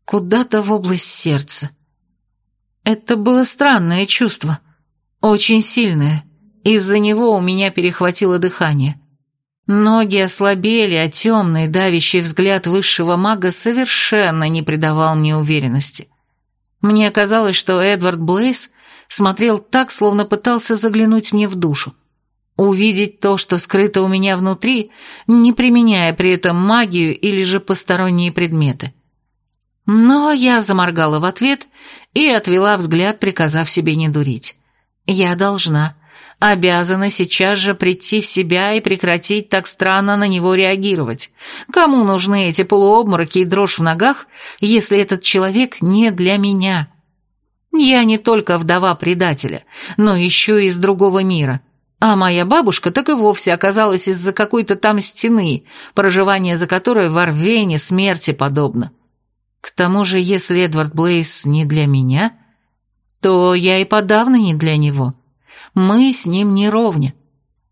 куда-то в область сердца. Это было странное чувство, очень сильное. Из-за него у меня перехватило дыхание. Ноги ослабели, а темный, давящий взгляд высшего мага совершенно не придавал мне уверенности. Мне казалось, что Эдвард Блейс смотрел так, словно пытался заглянуть мне в душу. Увидеть то, что скрыто у меня внутри, не применяя при этом магию или же посторонние предметы. Но я заморгала в ответ и отвела взгляд, приказав себе не дурить. Я должна обязана сейчас же прийти в себя и прекратить так странно на него реагировать. Кому нужны эти полуобмороки и дрожь в ногах, если этот человек не для меня? Я не только вдова предателя, но еще и из другого мира. А моя бабушка так и вовсе оказалась из-за какой-то там стены, проживание за которой в Орвене смерти подобно. К тому же, если Эдвард Блейс не для меня, то я и подавно не для него мы с ним не ровня.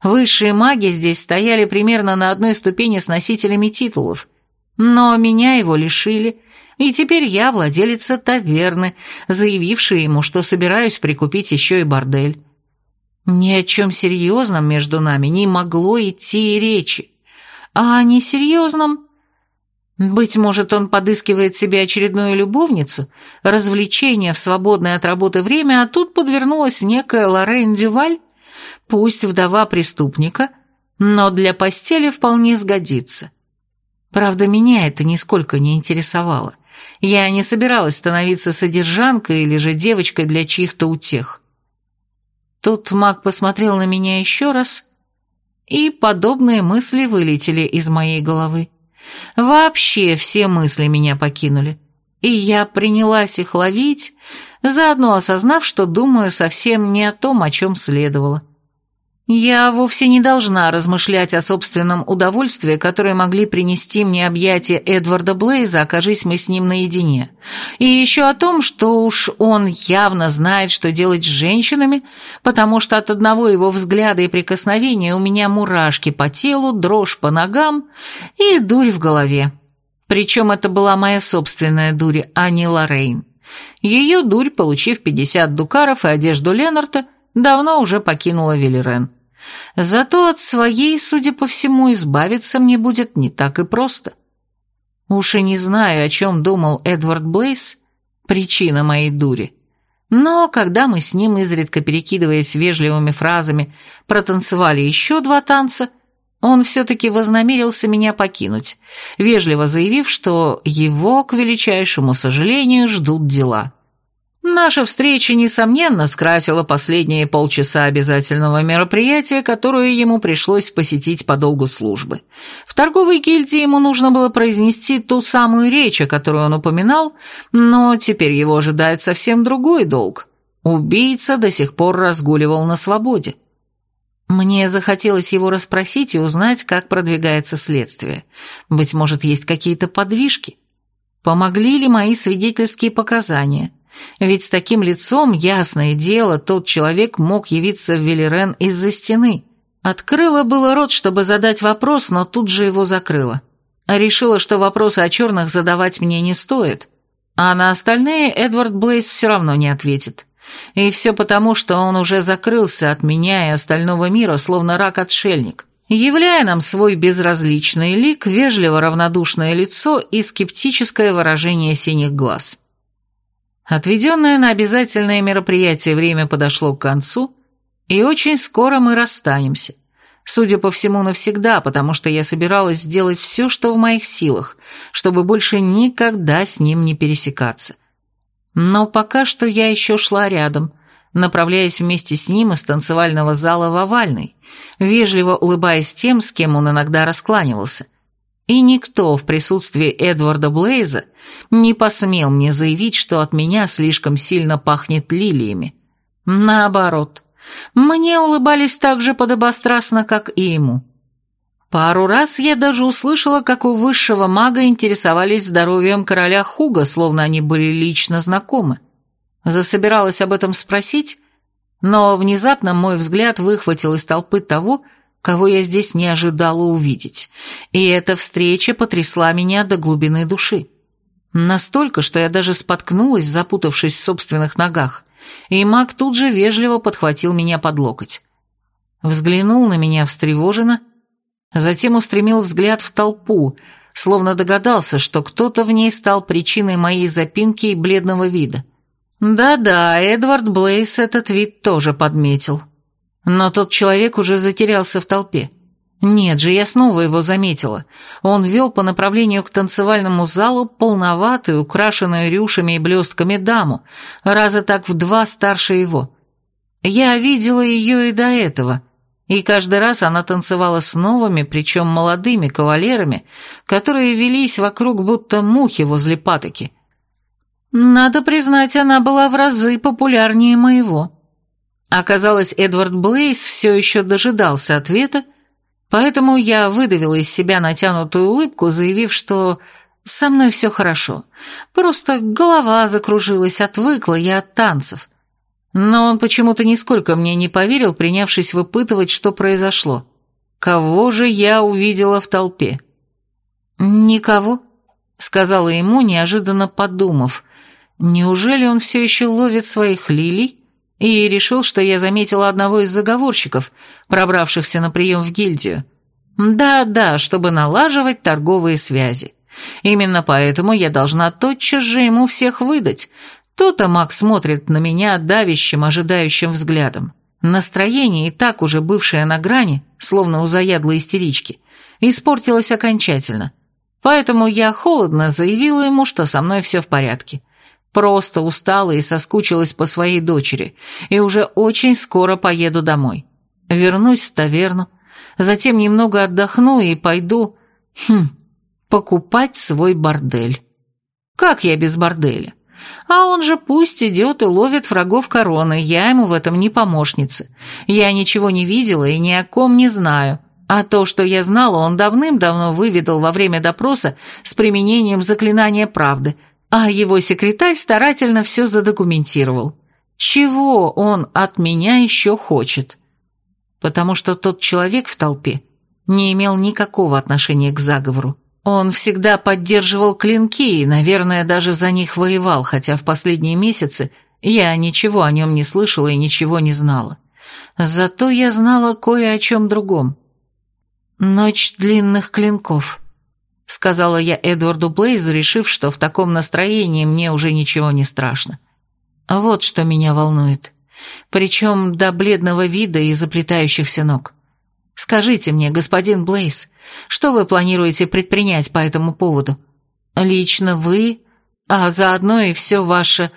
Высшие маги здесь стояли примерно на одной ступени с носителями титулов, но меня его лишили, и теперь я владелица таверны, заявившая ему, что собираюсь прикупить еще и бордель. Ни о чем серьезном между нами не могло идти и речи, а о несерьезном быть может, он подыскивает себе очередную любовницу, развлечение в свободное от работы время, а тут подвернулась некая Лоррейн Дюваль, пусть вдова преступника, но для постели вполне сгодится. Правда, меня это нисколько не интересовало. Я не собиралась становиться содержанкой или же девочкой для чьих-то утех. Тут маг посмотрел на меня еще раз, и подобные мысли вылетели из моей головы. Вообще все мысли меня покинули, и я принялась их ловить, заодно осознав, что думаю совсем не о том, о чем следовало. Я вовсе не должна размышлять о собственном удовольствии, которое могли принести мне объятия Эдварда Блейза, окажись мы с ним наедине. И еще о том, что уж он явно знает, что делать с женщинами, потому что от одного его взгляда и прикосновения у меня мурашки по телу, дрожь по ногам и дурь в голове. Причем это была моя собственная дурь, а не Лоррейн. Ее дурь, получив 50 дукаров и одежду Ленарта, давно уже покинула Велерен. Зато от своей, судя по всему, избавиться мне будет не так и просто. Уж и не знаю, о чем думал Эдвард Блейс, причина моей дури. Но когда мы с ним, изредка перекидываясь вежливыми фразами, протанцевали еще два танца, он все-таки вознамерился меня покинуть, вежливо заявив, что его, к величайшему сожалению, ждут дела. Наша встреча, несомненно, скрасила последние полчаса обязательного мероприятия, которое ему пришлось посетить по долгу службы. В торговой гильдии ему нужно было произнести ту самую речь, о которой он упоминал, но теперь его ожидает совсем другой долг. Убийца до сих пор разгуливал на свободе. Мне захотелось его расспросить и узнать, как продвигается следствие. Быть может, есть какие-то подвижки? Помогли ли мои свидетельские показания? Ведь с таким лицом, ясное дело, тот человек мог явиться в Велерен из-за стены. Открыла было рот, чтобы задать вопрос, но тут же его закрыла. Решила, что вопросы о черных задавать мне не стоит, а на остальные Эдвард Блейз все равно не ответит. И все потому, что он уже закрылся от меня и остального мира, словно рак-отшельник, являя нам свой безразличный лик, вежливо равнодушное лицо и скептическое выражение синих глаз. Отведенное на обязательное мероприятие время подошло к концу, и очень скоро мы расстанемся. Судя по всему, навсегда, потому что я собиралась сделать все, что в моих силах, чтобы больше никогда с ним не пересекаться. Но пока что я еще шла рядом, направляясь вместе с ним из танцевального зала в овальный, вежливо улыбаясь тем, с кем он иногда раскланивался. И никто в присутствии Эдварда Блейза не посмел мне заявить, что от меня слишком сильно пахнет лилиями. Наоборот, мне улыбались так же подобострастно, как и ему. Пару раз я даже услышала, как у высшего мага интересовались здоровьем короля Хуга, словно они были лично знакомы. Засобиралась об этом спросить, но внезапно мой взгляд выхватил из толпы того, кого я здесь не ожидала увидеть, и эта встреча потрясла меня до глубины души. Настолько, что я даже споткнулась, запутавшись в собственных ногах, и маг тут же вежливо подхватил меня под локоть. Взглянул на меня встревоженно Затем устремил взгляд в толпу, словно догадался, что кто-то в ней стал причиной моей запинки и бледного вида. Да-да, Эдвард Блейс этот вид тоже подметил. Но тот человек уже затерялся в толпе. Нет же, я снова его заметила. Он вел по направлению к танцевальному залу полноватую, украшенную рюшами и блестками даму, раза так в два старше его. Я видела ее и до этого, и каждый раз она танцевала с новыми, причем молодыми кавалерами, которые велись вокруг будто мухи возле патоки. Надо признать, она была в разы популярнее моего. Оказалось, Эдвард Блейс все еще дожидался ответа, поэтому я выдавила из себя натянутую улыбку, заявив, что со мной все хорошо. Просто голова закружилась, отвыкла я от танцев. Но он почему-то нисколько мне не поверил, принявшись выпытывать, что произошло. Кого же я увидела в толпе? «Никого», — сказала ему, неожиданно подумав. «Неужели он все еще ловит своих лилий?» И решил, что я заметила одного из заговорщиков, пробравшихся на прием в гильдию. Да-да, чтобы налаживать торговые связи. Именно поэтому я должна тотчас же ему всех выдать, то-то Макс смотрит на меня давящим, ожидающим взглядом. Настроение, и так уже бывшее на грани, словно у заядлой истерички, испортилось окончательно. Поэтому я холодно заявила ему, что со мной все в порядке. Просто устала и соскучилась по своей дочери, и уже очень скоро поеду домой. Вернусь в таверну, затем немного отдохну и пойду, хм, покупать свой бордель. Как я без борделя? А он же пусть идет и ловит врагов короны, я ему в этом не помощница. Я ничего не видела и ни о ком не знаю. А то, что я знала, он давным-давно выведал во время допроса с применением заклинания правды, а его секретарь старательно все задокументировал. Чего он от меня еще хочет? Потому что тот человек в толпе не имел никакого отношения к заговору. Он всегда поддерживал клинки и, наверное, даже за них воевал, хотя в последние месяцы Я ничего о нем не слышала и ничего не знала. Зато я знала кое о чем другом. «Ночь длинных клинков», — сказала я Эдварду Блейзу, решив, что в таком настроении мне уже ничего не страшно. Вот что меня волнует. Причем до бледного вида и заплетающихся ног. Скажите мне, господин Блейз, что вы планируете предпринять по этому поводу? Лично вы, а заодно и все ваше,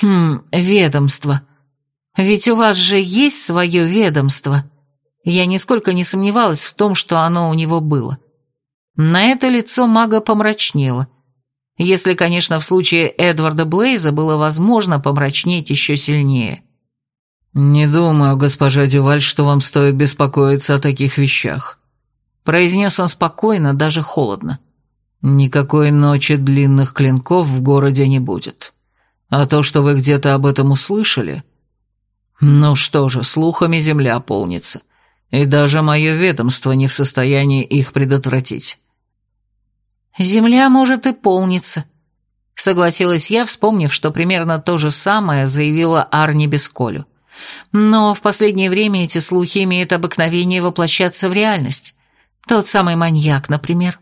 хм, ведомство. Ведь у вас же есть свое ведомство. Я нисколько не сомневалась в том, что оно у него было. На это лицо мага помрачнело. Если, конечно, в случае Эдварда Блейза было возможно помрачнеть еще сильнее. «Не думаю, госпожа Дюваль, что вам стоит беспокоиться о таких вещах», произнес он спокойно, даже холодно. «Никакой ночи длинных клинков в городе не будет. А то, что вы где-то об этом услышали... Ну что же, слухами земля полнится, и даже мое ведомство не в состоянии их предотвратить». «Земля может и полниться», — согласилась я, вспомнив, что примерно то же самое заявила Арни Бесколю. Но в последнее время эти слухи имеют обыкновение воплощаться в реальность. Тот самый маньяк, например.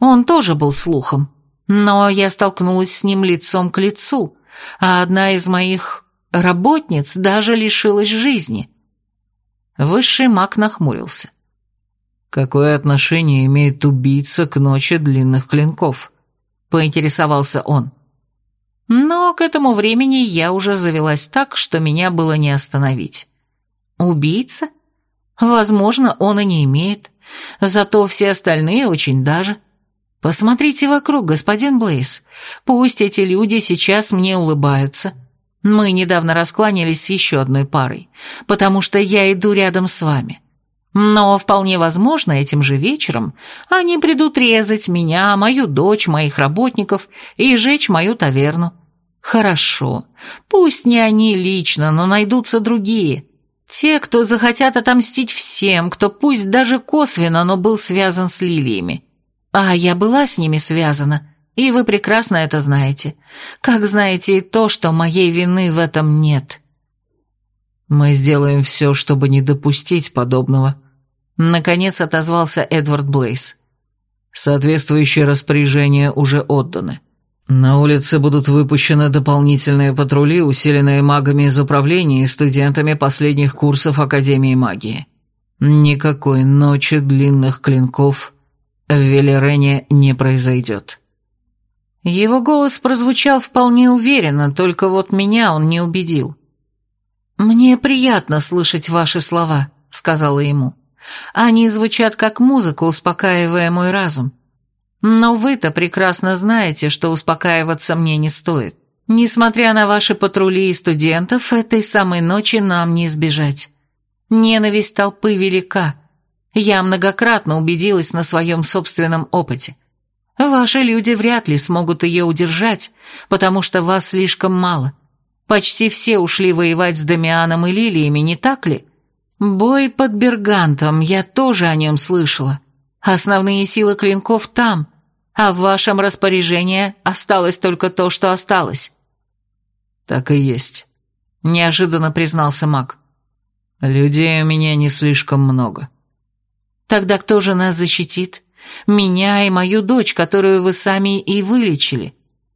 Он тоже был слухом. Но я столкнулась с ним лицом к лицу, а одна из моих работниц даже лишилась жизни. Высший маг нахмурился. «Какое отношение имеет убийца к ночи длинных клинков?» — поинтересовался он. Но к этому времени я уже завелась так, что меня было не остановить. Убийца? Возможно, он и не имеет. Зато все остальные очень даже. Посмотрите вокруг, господин Блейз. Пусть эти люди сейчас мне улыбаются. Мы недавно раскланялись с еще одной парой, потому что я иду рядом с вами. Но вполне возможно, этим же вечером они придут резать меня, мою дочь, моих работников и жечь мою таверну. Хорошо, пусть не они лично, но найдутся другие. Те, кто захотят отомстить всем, кто пусть даже косвенно, но был связан с лилиями. А я была с ними связана, и вы прекрасно это знаете. Как знаете и то, что моей вины в этом нет. Мы сделаем все, чтобы не допустить подобного, Наконец отозвался Эдвард Блейс. Соответствующие распоряжения уже отданы. На улице будут выпущены дополнительные патрули, усиленные магами из управления и студентами последних курсов Академии магии. Никакой ночи длинных клинков в Велерене не произойдет. Его голос прозвучал вполне уверенно, только вот меня он не убедил. «Мне приятно слышать ваши слова», — сказала ему. Они звучат как музыка, успокаивая мой разум. Но вы-то прекрасно знаете, что успокаиваться мне не стоит. Несмотря на ваши патрули и студентов, этой самой ночи нам не избежать. Ненависть толпы велика. Я многократно убедилась на своем собственном опыте. Ваши люди вряд ли смогут ее удержать, потому что вас слишком мало. Почти все ушли воевать с Дамианом и Лилиями, не так ли? Бой под Бергантом, я тоже о нем слышала. Основные силы клинков там, а в вашем распоряжении осталось только то, что осталось». «Так и есть», — неожиданно признался маг. «Людей у меня не слишком много». «Тогда кто же нас защитит? Меня и мою дочь, которую вы сами и вылечили.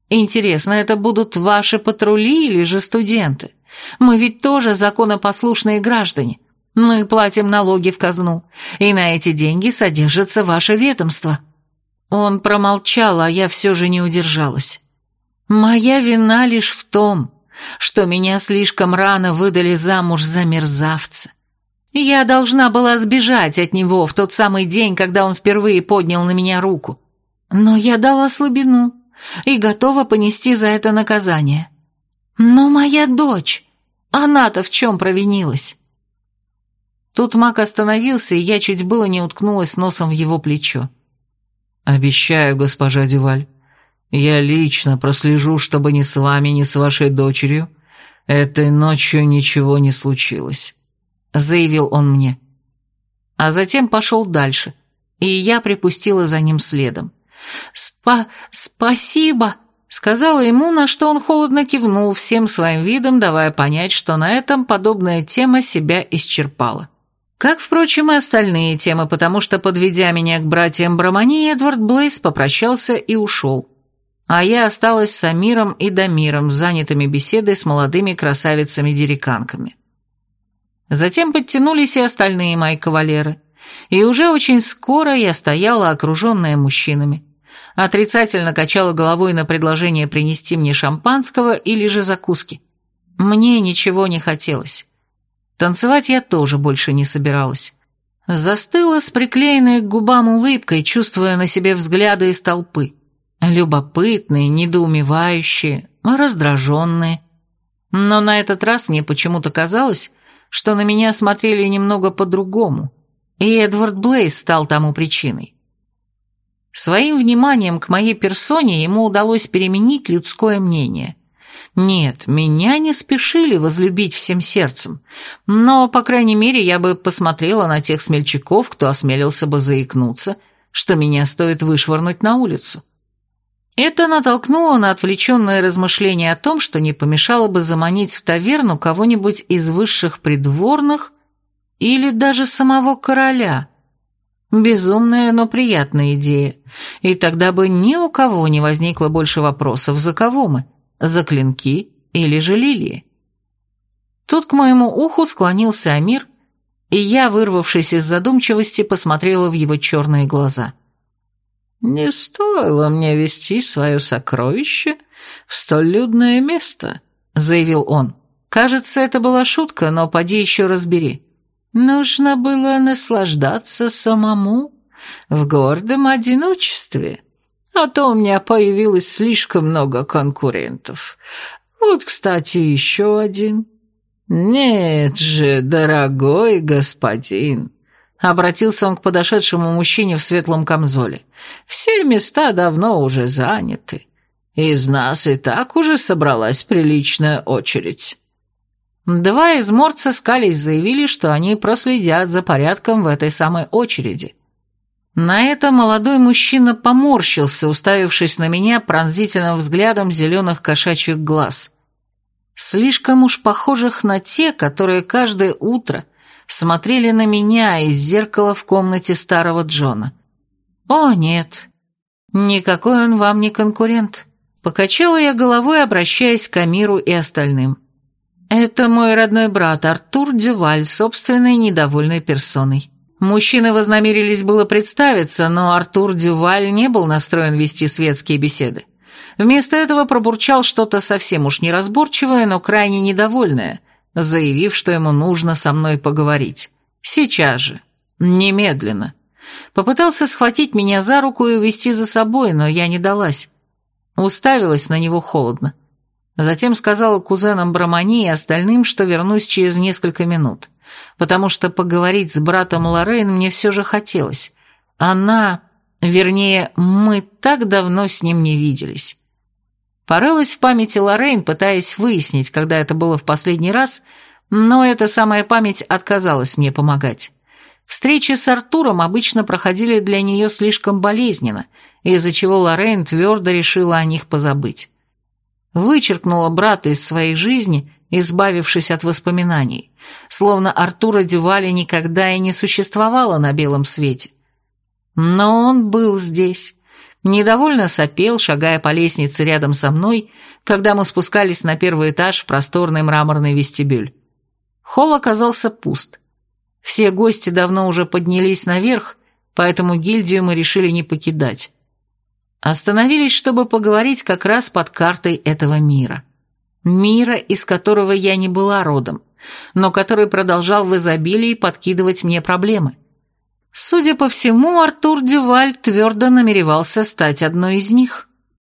Интересно, это будут ваши патрули или же студенты? Мы ведь тоже законопослушные граждане. Мы платим налоги в казну, и на эти деньги содержится ваше ведомство». Он промолчал, а я все же не удержалась. «Моя вина лишь в том, что меня слишком рано выдали замуж за мерзавца. Я должна была сбежать от него в тот самый день, когда он впервые поднял на меня руку. Но я дала слабину и готова понести за это наказание. Но моя дочь, она-то в чем провинилась?» Тут маг остановился, и я чуть было не уткнулась носом в его плечо. «Обещаю, госпожа Дюваль, я лично прослежу, чтобы ни с вами, ни с вашей дочерью этой ночью ничего не случилось», — заявил он мне. А затем пошел дальше, и я припустила за ним следом. «Спа... спасибо!» сказала ему, на что он холодно кивнул всем своим видом, давая понять, что на этом подобная тема себя исчерпала. Как, впрочем, и остальные темы, потому что, подведя меня к братьям Брамани, Эдвард Блейс попрощался и ушел. А я осталась с Амиром и Дамиром, занятыми беседой с молодыми красавицами-дереканками. Затем подтянулись и остальные мои кавалеры, и уже очень скоро я стояла, окруженная мужчинами. Отрицательно качала головой на предложение принести мне шампанского или же закуски. Мне ничего не хотелось. Танцевать я тоже больше не собиралась. Застыла с приклеенной к губам улыбкой, чувствуя на себе взгляды из толпы. Любопытные, недоумевающие, раздраженные. Но на этот раз мне почему-то казалось, что на меня смотрели немного по-другому, и Эдвард Блейс стал тому причиной. Своим вниманием к моей персоне ему удалось переменить людское мнение. Нет, меня не спешили возлюбить всем сердцем, но, по крайней мере, я бы посмотрела на тех смельчаков, кто осмелился бы заикнуться, что меня стоит вышвырнуть на улицу. Это натолкнуло на отвлеченное размышление о том, что не помешало бы заманить в таверну кого-нибудь из высших придворных или даже самого короля. Безумная, но приятная идея, и тогда бы ни у кого не возникло больше вопросов, за кого мы – за клинки или же лилии. Тут к моему уху склонился Амир, и я, вырвавшись из задумчивости, посмотрела в его черные глаза. «Не стоило мне вести свое сокровище в столь людное место», — заявил он. «Кажется, это была шутка, но поди еще разбери. Нужно было наслаждаться самому в гордом одиночестве» а то у меня появилось слишком много конкурентов. Вот, кстати, еще один. Нет же, дорогой господин, обратился он к подошедшему мужчине в светлом камзоле. Все места давно уже заняты. Из нас и так уже собралась приличная очередь. Два из морца скались заявили, что они проследят за порядком в этой самой очереди. На это молодой мужчина поморщился, уставившись на меня пронзительным взглядом зеленых кошачьих глаз. Слишком уж похожих на те, которые каждое утро смотрели на меня из зеркала в комнате старого Джона. «О, нет, никакой он вам не конкурент», — покачала я головой, обращаясь к Амиру и остальным. «Это мой родной брат Артур Дюваль, собственной недовольной персоной». Мужчины вознамерились было представиться, но Артур Дюваль не был настроен вести светские беседы. Вместо этого пробурчал что-то совсем уж неразборчивое, но крайне недовольное, заявив, что ему нужно со мной поговорить. Сейчас же. Немедленно. Попытался схватить меня за руку и увести за собой, но я не далась. Уставилась на него холодно. Затем сказала кузенам Брамани и остальным, что вернусь через несколько минут потому что поговорить с братом Лоррейн мне все же хотелось. Она, вернее, мы так давно с ним не виделись. Порылась в памяти Лоррейн, пытаясь выяснить, когда это было в последний раз, но эта самая память отказалась мне помогать. Встречи с Артуром обычно проходили для нее слишком болезненно, из-за чего Лоррейн твердо решила о них позабыть. Вычеркнула брата из своей жизни избавившись от воспоминаний, словно Артура Дювали никогда и не существовало на белом свете. Но он был здесь, недовольно сопел, шагая по лестнице рядом со мной, когда мы спускались на первый этаж в просторный мраморный вестибюль. Холл оказался пуст. Все гости давно уже поднялись наверх, поэтому гильдию мы решили не покидать. Остановились, чтобы поговорить как раз под картой этого мира мира, из которого я не была родом, но который продолжал в изобилии подкидывать мне проблемы. Судя по всему, Артур Дюваль твердо намеревался стать одной из них.